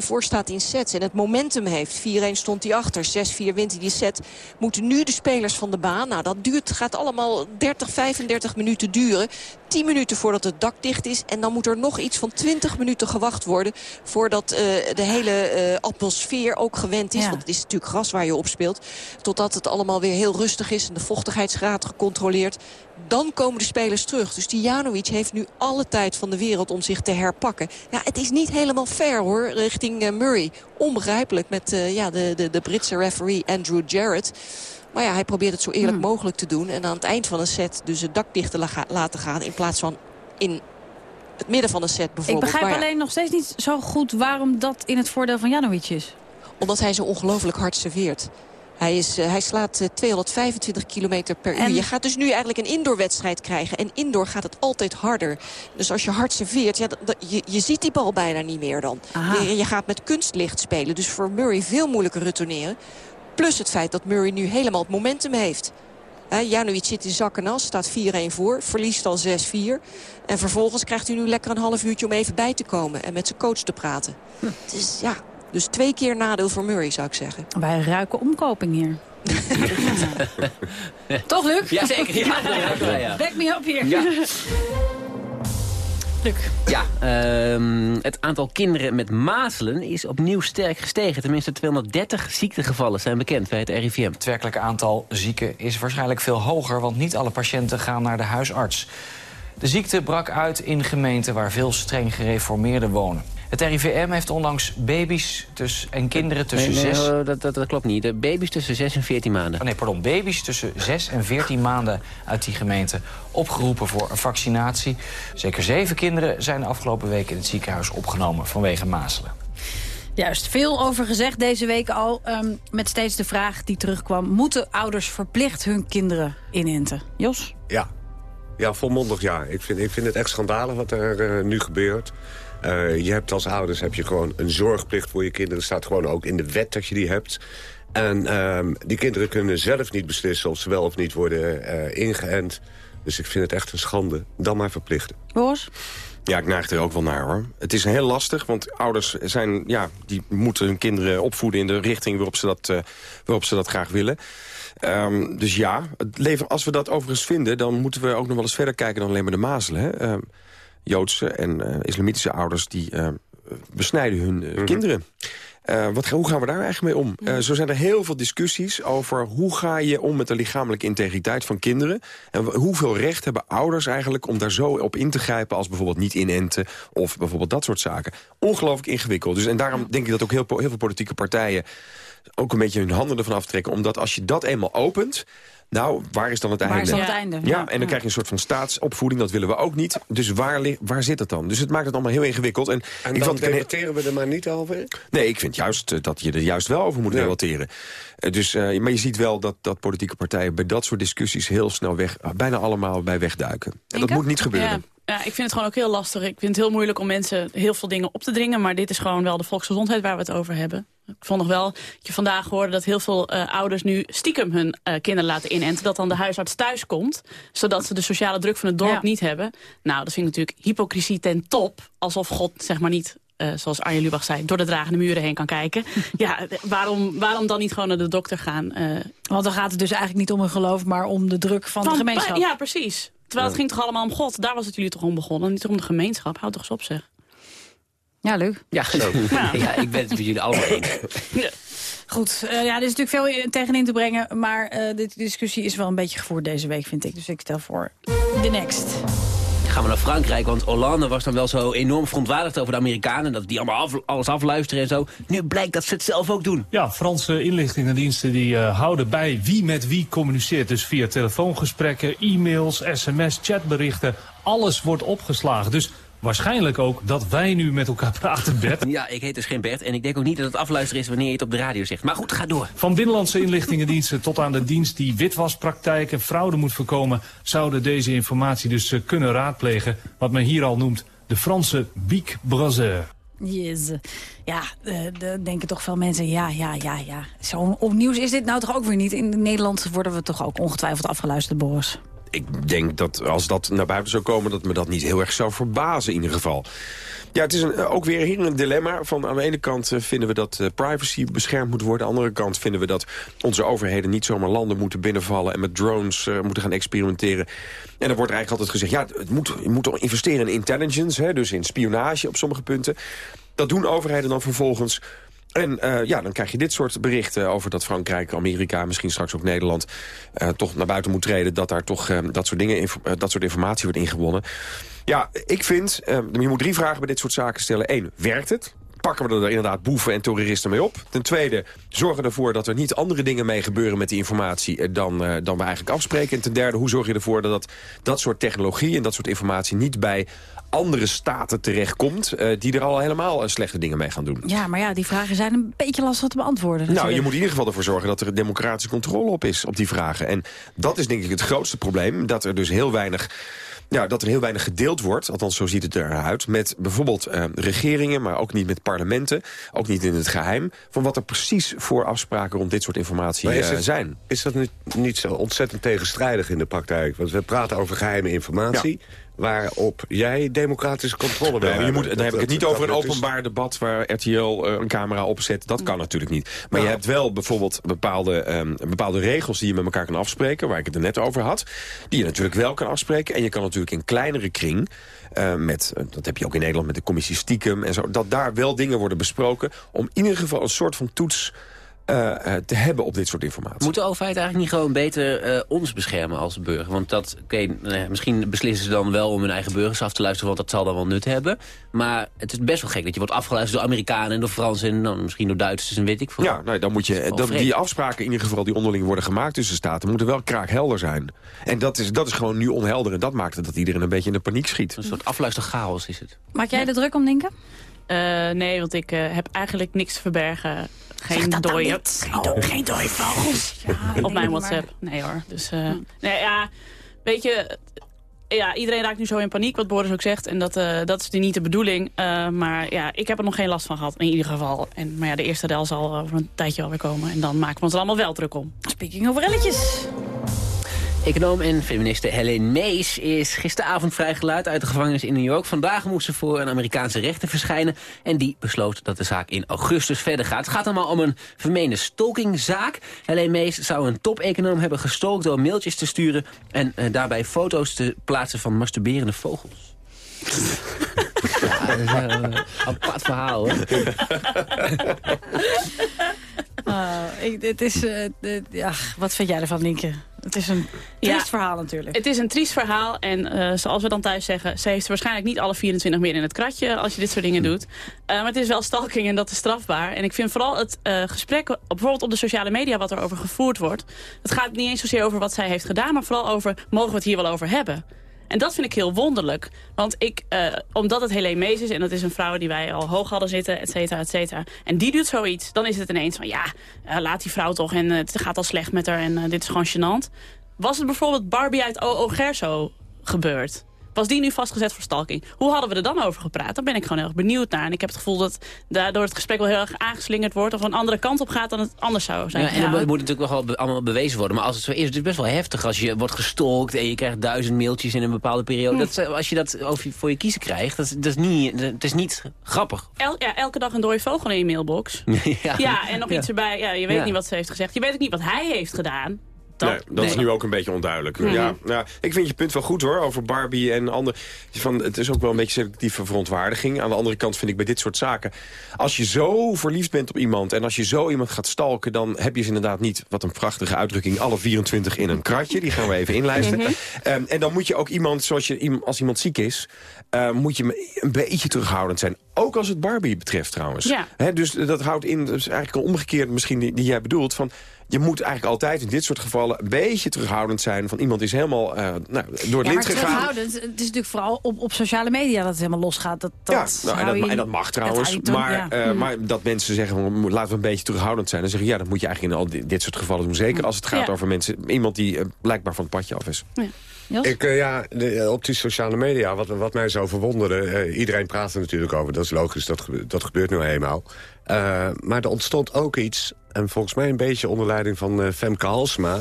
2-1 voor staat in sets en het momentum heeft. 4-1 stond hij achter, 6-4 wint hij die set. Moeten nu de spelers van de baan, nou dat duurt, gaat allemaal 30, 35 minuten duren. 10 minuten voordat het dak dicht is. En dan moet er nog iets van 20 minuten gewacht worden... voordat eh, de hele eh, atmosfeer ook gewend is. Ja. Want het is natuurlijk gras waar je op speelt. Totdat het allemaal weer heel rustig is en de vochtigheidsgraad gecontroleerd. Dan komen de spelers terug. Dus die Janovic heeft nu alle tijd van de wereld om zich te herpakken. Ja, het is niet helemaal fair hoor, richting eh, Murray. Onbegrijpelijk met eh, ja, de, de, de Britse referee Andrew Jarrett. Maar ja, hij probeert het zo eerlijk Hmm. mogelijk te doen. En aan het eind van een set dus het dak dicht te la- laten gaan... in plaats van in het midden van een set Ik bijvoorbeeld. begrijp Maar ja, alleen nog steeds niet zo goed waarom dat in het voordeel van Janovic is. Omdat hij zo ongelooflijk hard serveert. Hij, is, eh, hij slaat eh, 225 kilometer per uur. Je gaat dus nu eigenlijk een indoorwedstrijd krijgen. En indoor gaat het altijd harder. Dus als je hard serveert, ja, dat- dat- je, je ziet die bal bijna niet meer dan. Je gaat met kunstlicht spelen. Dus voor Murray veel moeilijker retourneren. Plus het feit dat Murray nu helemaal het momentum heeft. Janovic zit in zak en as, staat 4-1 voor, verliest al 6-4. En vervolgens krijgt hij nu lekker een half uurtje om even bij te komen... en met zijn coach te praten. Dus ja, dus twee keer nadeel voor Murray, zou ik zeggen. Wij ruiken omkoping hier. Toch, Luc? Jazeker, ja, ja, ja, ja. Back me up hier. Ja. Ja, ehm, het aantal kinderen met mazelen is opnieuw sterk gestegen. Tenminste, 230 ziektegevallen zijn bekend bij het RIVM. Het werkelijke aantal zieken is waarschijnlijk veel hoger... want niet alle patiënten gaan naar de huisarts. De ziekte brak uit in gemeenten waar veel streng gereformeerden wonen. Het RIVM heeft onlangs baby's tussen, en kinderen tussen Nee, nee, 6... oh, dat, dat, dat klopt niet. De baby's tussen 6 en 14 maanden. Oh nee, pardon, baby's tussen 6 en 14 maanden uit die gemeente opgeroepen voor een vaccinatie. Zeker zeven kinderen zijn de afgelopen week in het ziekenhuis opgenomen vanwege mazelen. Juist, veel over gezegd deze week al. ehm, met steeds de vraag die terugkwam. Moeten ouders verplicht hun kinderen inenten? Jos? Ja. Ja, volmondig ja. Ik vind, ik vind het echt schandalig wat er eh, nu gebeurt. Eh, je hebt als ouders heb je gewoon een zorgplicht voor je kinderen. Het staat gewoon ook in de wet dat je die hebt. En ehm, die kinderen kunnen zelf niet beslissen of ze wel of niet worden eh, ingeënt. Dus ik vind het echt een schande. Dan maar verplichten. Boris? Ja, ik neig er ook wel naar hoor. Het is heel lastig, want ouders zijn, ja, die moeten hun kinderen opvoeden in de richting waarop ze dat, eh, waarop ze dat graag willen. Ehm, dus ja, het leven, als we dat overigens vinden, dan moeten we ook nog wel eens verder kijken dan alleen maar de mazelen. Hè? Ehm, Joodse en eh, islamitische ouders die eh, besnijden hun eh, kinderen. Eh, wat, hoe gaan we daar eigenlijk mee om? Zo zijn er heel veel discussies over hoe ga je om met de lichamelijke integriteit van kinderen. En hoeveel recht hebben ouders eigenlijk om daar zo op in te grijpen als bijvoorbeeld niet inenten of bijvoorbeeld dat soort zaken. Ongelooflijk ingewikkeld. Dus, en daarom denk ik dat ook heel, heel veel politieke partijen ook een beetje hun handen ervan aftrekken. Omdat als je dat eenmaal opent... Nou, waar is dan het Waar einde? is dan het einde? Ja, Ja. en dan krijg je een soort van staatsopvoeding. Dat willen we ook niet. Dus waar, ligt- waar zit het dan? Dus het maakt het allemaal heel ingewikkeld. En, En ik dan debatteren we er maar niet over? Nee, ik vind juist eh, dat je er juist wel over moet Ja. debatteren. Eh, dus, eh, maar je ziet wel dat, dat politieke partijen bij dat soort discussies heel snel weg, bijna allemaal bij wegduiken. En dat moet niet gebeuren. Ja. Ja, ik vind het gewoon ook heel lastig. Ik vind het heel moeilijk om mensen heel veel dingen op te dringen. Maar dit is gewoon wel de volksgezondheid waar we het over hebben. Ik vond nog wel dat je vandaag hoorde dat heel veel eh, ouders nu stiekem hun eh, kinderen laten inenten. Dat dan de huisarts thuis komt. Zodat ze de sociale druk van het dorp Ja. niet hebben. Nou, dat vind ik natuurlijk hypocrisie ten top. Alsof God zeg maar niet... eh, zoals Arjen Lubach zei, door de dragende muren heen kan kijken. ja, waarom, waarom dan niet gewoon naar de dokter gaan? eh, Want dan gaat het dus eigenlijk niet om een geloof, maar om de druk van, de gemeenschap. Ja, precies. Terwijl het ging toch allemaal om God. Daar was het jullie toch om begonnen. Niet om de gemeenschap. Houd toch eens op, zeg. Ja, leuk. Ja, zo. Ja. Ja, ik ben het met jullie allemaal eens. Goed, eh, ja, er is natuurlijk veel in- tegenin te brengen. Maar eh de discussie is wel een beetje gevoerd deze week, vind ik. Dus ik stel voor de next. Gaan we naar Frankrijk, want Hollande was dan wel zo enorm verontwaardigd over de Amerikanen. Dat die allemaal af- alles afluisteren en zo. Nu blijkt dat ze het zelf ook doen. Ja, Franse inlichtingendiensten die eh, houden bij wie met wie communiceert. Dus via telefoongesprekken, e-mails, sms, chatberichten. Alles wordt opgeslagen. Dus waarschijnlijk ook dat wij nu met elkaar praten, Bert. Ja, ik heet dus geen Bert en ik denk ook niet dat het afluisteren is wanneer je het op de radio zegt. Maar goed, ga door. Van binnenlandse inlichtingendiensten tot aan de dienst die witwaspraktijk en fraude moet voorkomen... zouden deze informatie dus eh, kunnen raadplegen. Wat men hier al noemt de Franse Big Brother. Yes. Ja, eh, de- denken toch veel mensen, ja, ja, ja, ja. Zo opnieuw is dit nou toch ook weer niet. In Nederland worden we toch ook ongetwijfeld afgeluisterd, Boris. Ik denk dat als dat naar buiten zou komen... dat me dat niet heel erg zou verbazen in ieder geval. Ja, het is een, ook weer hier een dilemma. Van aan de ene kant eh, vinden we dat eh, privacy beschermd moet worden. Aan de andere kant vinden we dat onze overheden niet zomaar landen moeten binnenvallen... en met drones eh, moeten gaan experimenteren. En dan wordt er eigenlijk altijd gezegd... ja, het moet, je moet toch investeren in intelligence, hè, dus in spionage op sommige punten. Dat doen overheden dan vervolgens... En eh, ja, dan krijg je dit soort berichten over dat Frankrijk, Amerika... misschien straks ook Nederland eh, toch naar buiten moet treden... dat daar toch eh, dat, soort dingen, dat soort informatie wordt ingewonnen. Ja, ik vind, je moet drie vragen bij dit soort zaken stellen. Eén, werkt het? Pakken we er inderdaad boeven en terroristen mee op? Ten tweede, zorgen ervoor dat er niet andere dingen mee gebeuren met die informatie... dan, dan we eigenlijk afspreken. En ten derde, hoe zorg je ervoor dat, dat soort technologie... en dat soort informatie niet bij andere staten terechtkomt... eh, die er al helemaal eh, slechte dingen mee gaan doen? Ja, maar ja, die vragen zijn een beetje lastig te beantwoorden. Nou, je moet in ieder geval ervoor zorgen dat er democratische controle op is, op die vragen. En dat is denk ik het grootste probleem, dat er dus heel weinig... Ja, dat er heel weinig gedeeld wordt, althans zo ziet het eruit... met bijvoorbeeld eh, regeringen, maar ook niet met parlementen... ook niet in het geheim, van wat er precies voor afspraken... rond dit soort informatie Maar is eh, het- zijn. Is dat niet, niet zo ontzettend tegenstrijdig in de praktijk? Want we praten over geheime informatie... waarop jij democratische controle wil je moet, dan heb ik het niet over een openbaar debat waar RTL eh, een camera opzet. Dat kan natuurlijk niet. Maar je hebt wel bijvoorbeeld bepaalde, ehm, bepaalde regels die je met elkaar kan afspreken. Waar ik het er net over had. Die je natuurlijk wel kan afspreken. En je kan natuurlijk in kleinere kring. eh, met, eh, dat heb je ook in Nederland met de commissie Stiekem en zo. Dat daar wel dingen worden besproken. Om in ieder geval een soort van toets eh, eh, te hebben op dit soort informatie. Moet de overheid eigenlijk niet gewoon beter eh, ons beschermen als burger? Want dat, oké, misschien beslissen ze dan wel om hun eigen burgers af te luisteren... want dat zal dan wel nut hebben. Maar het is best wel gek dat je wordt afgeluisterd door Amerikanen en door Fransen... en dan misschien door Duitsers en weet ik veel. Ja, nou, dan moet je, dan, die afspraken in ieder geval die onderling worden gemaakt tussen staten... moeten wel kraakhelder zijn. En dat is, dat is gewoon nu onhelder. En dat maakt het dat iedereen een beetje in de paniek schiet. Een soort afluisterchaos is het. Maak jij er druk om, Linken? Eh, nee, want ik heb eigenlijk niks te verbergen. Geen dooie... Geen do- geen dooie vogels. Op mijn maar- WhatsApp. Nee hoor. Dus, eh, nee, ja, weet je... Ja, iedereen raakt nu zo in paniek, wat Boris ook zegt. En dat, eh, dat is niet de bedoeling. Eh, maar ja, ik heb er nog geen last van gehad, in ieder geval. En, maar ja, de eerste rel zal over een tijdje alweer komen. En dan maken we ons er allemaal wel druk om. Speaking over relletjes. Econoom en feministe Helene Mees is gisteravond vrijgelaten uit de gevangenis in New York. Vandaag moest ze voor een Amerikaanse rechter verschijnen. En die besloot dat de zaak in augustus verder gaat. Het gaat allemaal om een vermeende stalkingzaak. Helene Mees zou een top-econoom hebben gestalkt door mailtjes te sturen... en eh, daarbij foto's te plaatsen van masturberende vogels. ja, dat is een apart verhaal, hoor. Ik, het is, eh, ja, wat vind jij ervan, Nienke? Het is een triest Ja. verhaal natuurlijk. Het is een triest verhaal en eh, zoals we dan thuis zeggen... ze heeft waarschijnlijk niet alle 24 meer in het kratje als je dit soort dingen doet. Eh, maar het is wel stalking en dat is strafbaar. En ik vind vooral het gesprek, bijvoorbeeld op de sociale media... wat er over gevoerd wordt... het gaat niet eens zozeer over wat zij heeft gedaan... maar vooral over, mogen we het hier wel over hebben? En dat vind ik heel wonderlijk. Want ik, eh, omdat het Helene Mees is... en dat is een vrouw die wij al hoog hadden zitten, et cetera, et cetera... en die doet zoiets, dan is het ineens van... ja, eh, laat die vrouw toch en eh, het gaat al slecht met haar... en dit is gewoon gênant. Was het bijvoorbeeld Barbie uit O.O. Gerso gebeurd? Was die nu vastgezet voor stalking? Hoe hadden we er dan over gepraat? Daar ben ik gewoon heel erg benieuwd naar. En ik heb het gevoel dat daardoor het gesprek wel heel erg aangeslingerd wordt... of een andere kant op gaat dan het anders zou zijn. Ja, en dat moet natuurlijk wel allemaal bewezen worden. Maar als het zo is, het is best wel heftig als je wordt gestalkt... en je krijgt duizend mailtjes in een bepaalde periode. Hm. Dat, als je dat over voor je kiezen krijgt, dat, is- dat is niet, dat is niet grappig. El- ja, elke dag een dode vogel in je mailbox. ja. Ja, en nog Ja. iets erbij. Ja, je weet niet wat ze heeft gezegd. Je weet ook niet wat hij heeft gedaan. Dat, Nee, dat is nu ook een beetje onduidelijk. Mhm. Ja, ja, ik vind je punt wel goed hoor, over Barbie en andere. Van, het is ook wel een beetje selectieve verontwaardiging. Aan de andere kant vind ik bij dit soort zaken... als je zo verliefd bent op iemand en als je zo iemand gaat stalken... dan heb je ze inderdaad niet, wat een prachtige uitdrukking... alle 24 in een kratje, die gaan we even inlijsten. Mhm. Ehm, en dan moet je ook iemand, zoals je, als iemand ziek is... eh, moet je een beetje terughoudend zijn. Ook als het Barbie betreft trouwens. Ja. Dus dat houdt in, dat is eigenlijk een omgekeerd misschien die, die jij bedoelt... van je moet eigenlijk altijd in dit soort gevallen een beetje terughoudend zijn. Van iemand is helemaal eh, nou, door het Ja, maar lint gegaan. terughoudend, het is natuurlijk vooral op, op sociale media dat het helemaal losgaat. Dat, dat Ja, nou, en, dat, je- en dat mag trouwens. Maar, ja. eh, Mhm. maar dat mensen zeggen, laten we een beetje terughoudend zijn. Dan zeg ik, ja, dat moet je eigenlijk in al dit, dit soort gevallen doen. Zeker als het gaat Ja. over mensen, iemand die eh, blijkbaar van het padje af is. Ik, ja, de- op die sociale media, wat, wat mij zo verwonderde... eh, iedereen praat er natuurlijk over, dat is logisch, dat, dat gebeurt nu eenmaal. Eh, maar er ontstond ook iets, en volgens mij een beetje onder leiding van eh, Femke Halsma...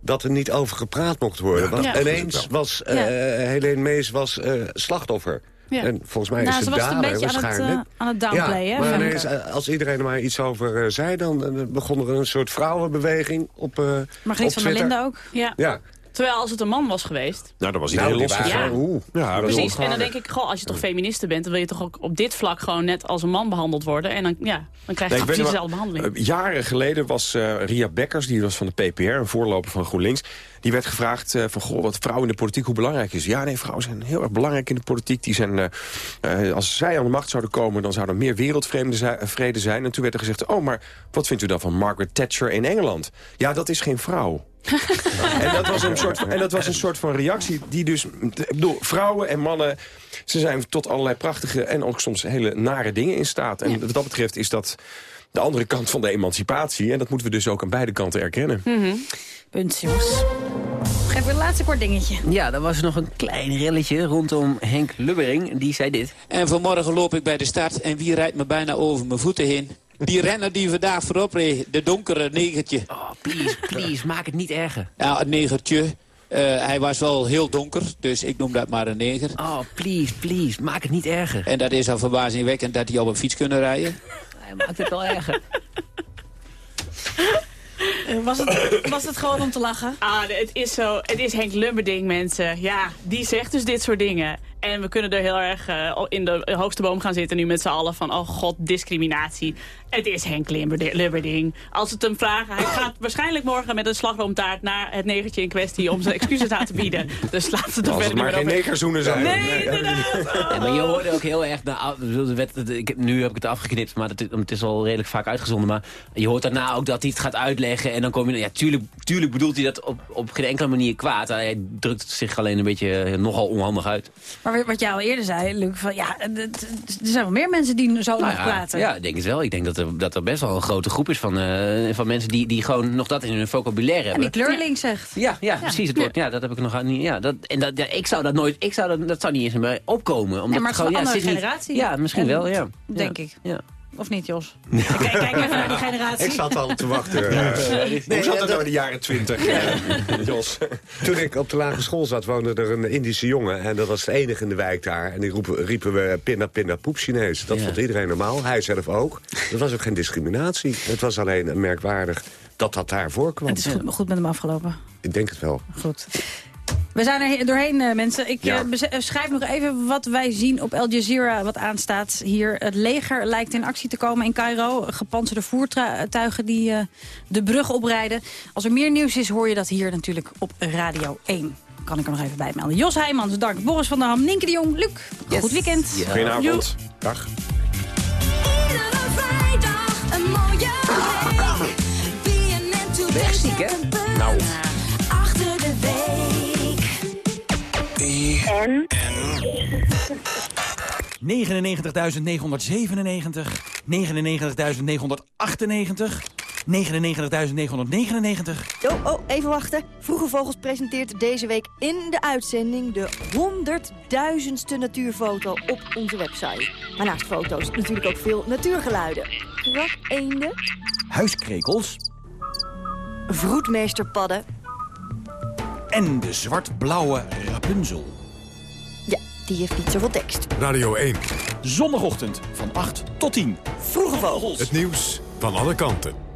dat er niet over gepraat mocht worden. Want Ja. ineens was Ja. Helene Mees was, slachtoffer. En volgens mij Nou, is ze was een dader beetje aan het, waarschijnlijk. aan het downplayen, maar ineens, als iedereen er maar iets over zei... dan begon er een soort vrouwenbeweging op, eh Margriet op van der Twitter. Linden ook. Ja. Ja. Terwijl als het een man was geweest... Nou, dan was Nou, iedereen die los. waren- oeh. Ja, is Precies, en dan denk ik, goh, als je toch feministe bent... dan wil je toch ook op dit vlak gewoon net als een man behandeld worden. En dan, ja, dan krijg je Nee, precies dezelfde behandeling. eh, jaren geleden was eh, Ria Bekkers, die was van de PPR, een voorloper van GroenLinks. Die werd gevraagd eh, van, goh, wat vrouwen in de politiek, hoe belangrijk is. Ja, nee, vrouwen zijn heel erg belangrijk in de politiek. Die zijn, eh, eh, als zij aan de macht zouden komen, dan zou er meer wereldvrede zi- vrede zijn. En toen werd er gezegd, oh, maar wat vindt u dan van Margaret Thatcher in Engeland? Ja, dat is geen vrouw. en, dat was een soort van, en dat was een soort van reactie die dus... Ik bedoel, vrouwen en mannen, ze zijn tot allerlei prachtige... en ook soms hele nare dingen in staat. En wat dat betreft is dat de andere kant van de emancipatie. En dat moeten we dus ook aan beide kanten erkennen. Mhm. Punt, jongens. Even een laatste kort dingetje. Ja, er was nog een klein relletje rondom Henk Lubbering. Die zei dit. En vanmorgen loop ik bij de start en wie rijdt me bijna over mijn voeten heen? Die renner die vandaag voorop reed, de donkere negertje. Oh, please, please, maak het niet erger. Ja, een negertje. Eh, hij was wel heel donker, dus ik noem dat maar een neger. Oh, please, please, maak het niet erger. En dat is al verbazingwekkend dat hij op een fiets kunnen rijden. Hij maakt het wel erger. Eh, Was het, was het gewoon om te lachen? Ah, het is zo. Het is Henk Lumberding, mensen. Ja, die zegt dus dit soort dingen. En we kunnen er heel erg eh, in de hoogste boom gaan zitten nu met z'n allen van... oh god, discriminatie. Het is Henk Lumberding. Als het hem vragen, hij gaat waarschijnlijk morgen met een slagroomtaart... naar het negertje in kwestie om zijn excuses aan te bieden. Dus laten we het er Als het verder maar geen negerzoenen zijn. Nee, inderdaad. Ja, maar je hoorde ook heel erg... Nou, ik bedoel, de wet- ik, heb- nu heb ik het afgeknipt, maar het, het is al redelijk vaak uitgezonden. Maar je hoort daarna ook dat hij het gaat uitleggen. En dan kom je... Ja, tuurlijk, tuurlijk bedoelt hij dat op, op geen enkele manier kwaad. Hij drukt zich alleen een beetje eh, nogal onhandig uit. Maar wat jij al eerder zei, Luc, van ja, er zijn wel meer mensen die zo Nou nog ja, praten. Ja, ik denk het wel. Ik denk dat er, dat er best wel een grote groep is van, eh, van mensen die, die gewoon nog dat in hun vocabulaire En hebben. die kleurling zegt. Ja, ja, precies. Het woord, ja, dat heb ik nog aan- niet. Ja, dat, en dat, ja, ik zou dat nooit. Ik zou dat, dat zou niet eens in mij opkomen. Omdat Nee, maar het is gewoon, een ja, andere niet- generatie. ja, misschien En- wel. Ja. Denk Ja. ik. Ja. Of niet, Jos? Kijk, kijk even naar die generatie. Ik zat al te wachten. Ja. Eh, Hoe zat dat- nou in de jaren twintig, eh, Jos? Toen ik op de lagere school zat, woonde er een Indische jongen. En dat was het enige in de wijk daar. En die roepen, riepen we pinda pinda poep Chinees. Dat Ja. vond iedereen normaal. Hij zelf ook. Dat was ook geen discriminatie. Het was alleen een merkwaardig dat dat daar voorkwam. Het is goed, goed met hem afgelopen. Ik denk het wel. Goed. We zijn er he- doorheen, eh, mensen. Ik Ja. eh, eh, schrijf nog even wat wij zien op Al Jazeera, wat aanstaat hier. Het leger lijkt in actie te komen in Cairo. Gepantserde voertuigen die de brug oprijden. Als er meer nieuws is, hoor je dat hier natuurlijk op Radio 1. Kan ik er nog even bij melden. Jos Heijmans, dank. Boris van der Ham, Nienke de Jong, Luc. Goed weekend. Goedenavond. Dag. vrijdag een mooie week. Wegziek, hè? Nou. En? 99.997, 99.998, 99.999. Oh, oh, even wachten. Vroege Vogels presenteert deze week in de uitzending... de 100.000ste natuurfoto op onze website. Maar naast foto's natuurlijk ook veel natuurgeluiden. Krakeenden, Huiskrekels vroedmeesterpadden. En de zwart-blauwe Rapunzel. Ja, die heeft niet zoveel tekst. Radio 1. Zondagochtend van 8 tot 10. Vroege Vogels. Het nieuws van alle kanten.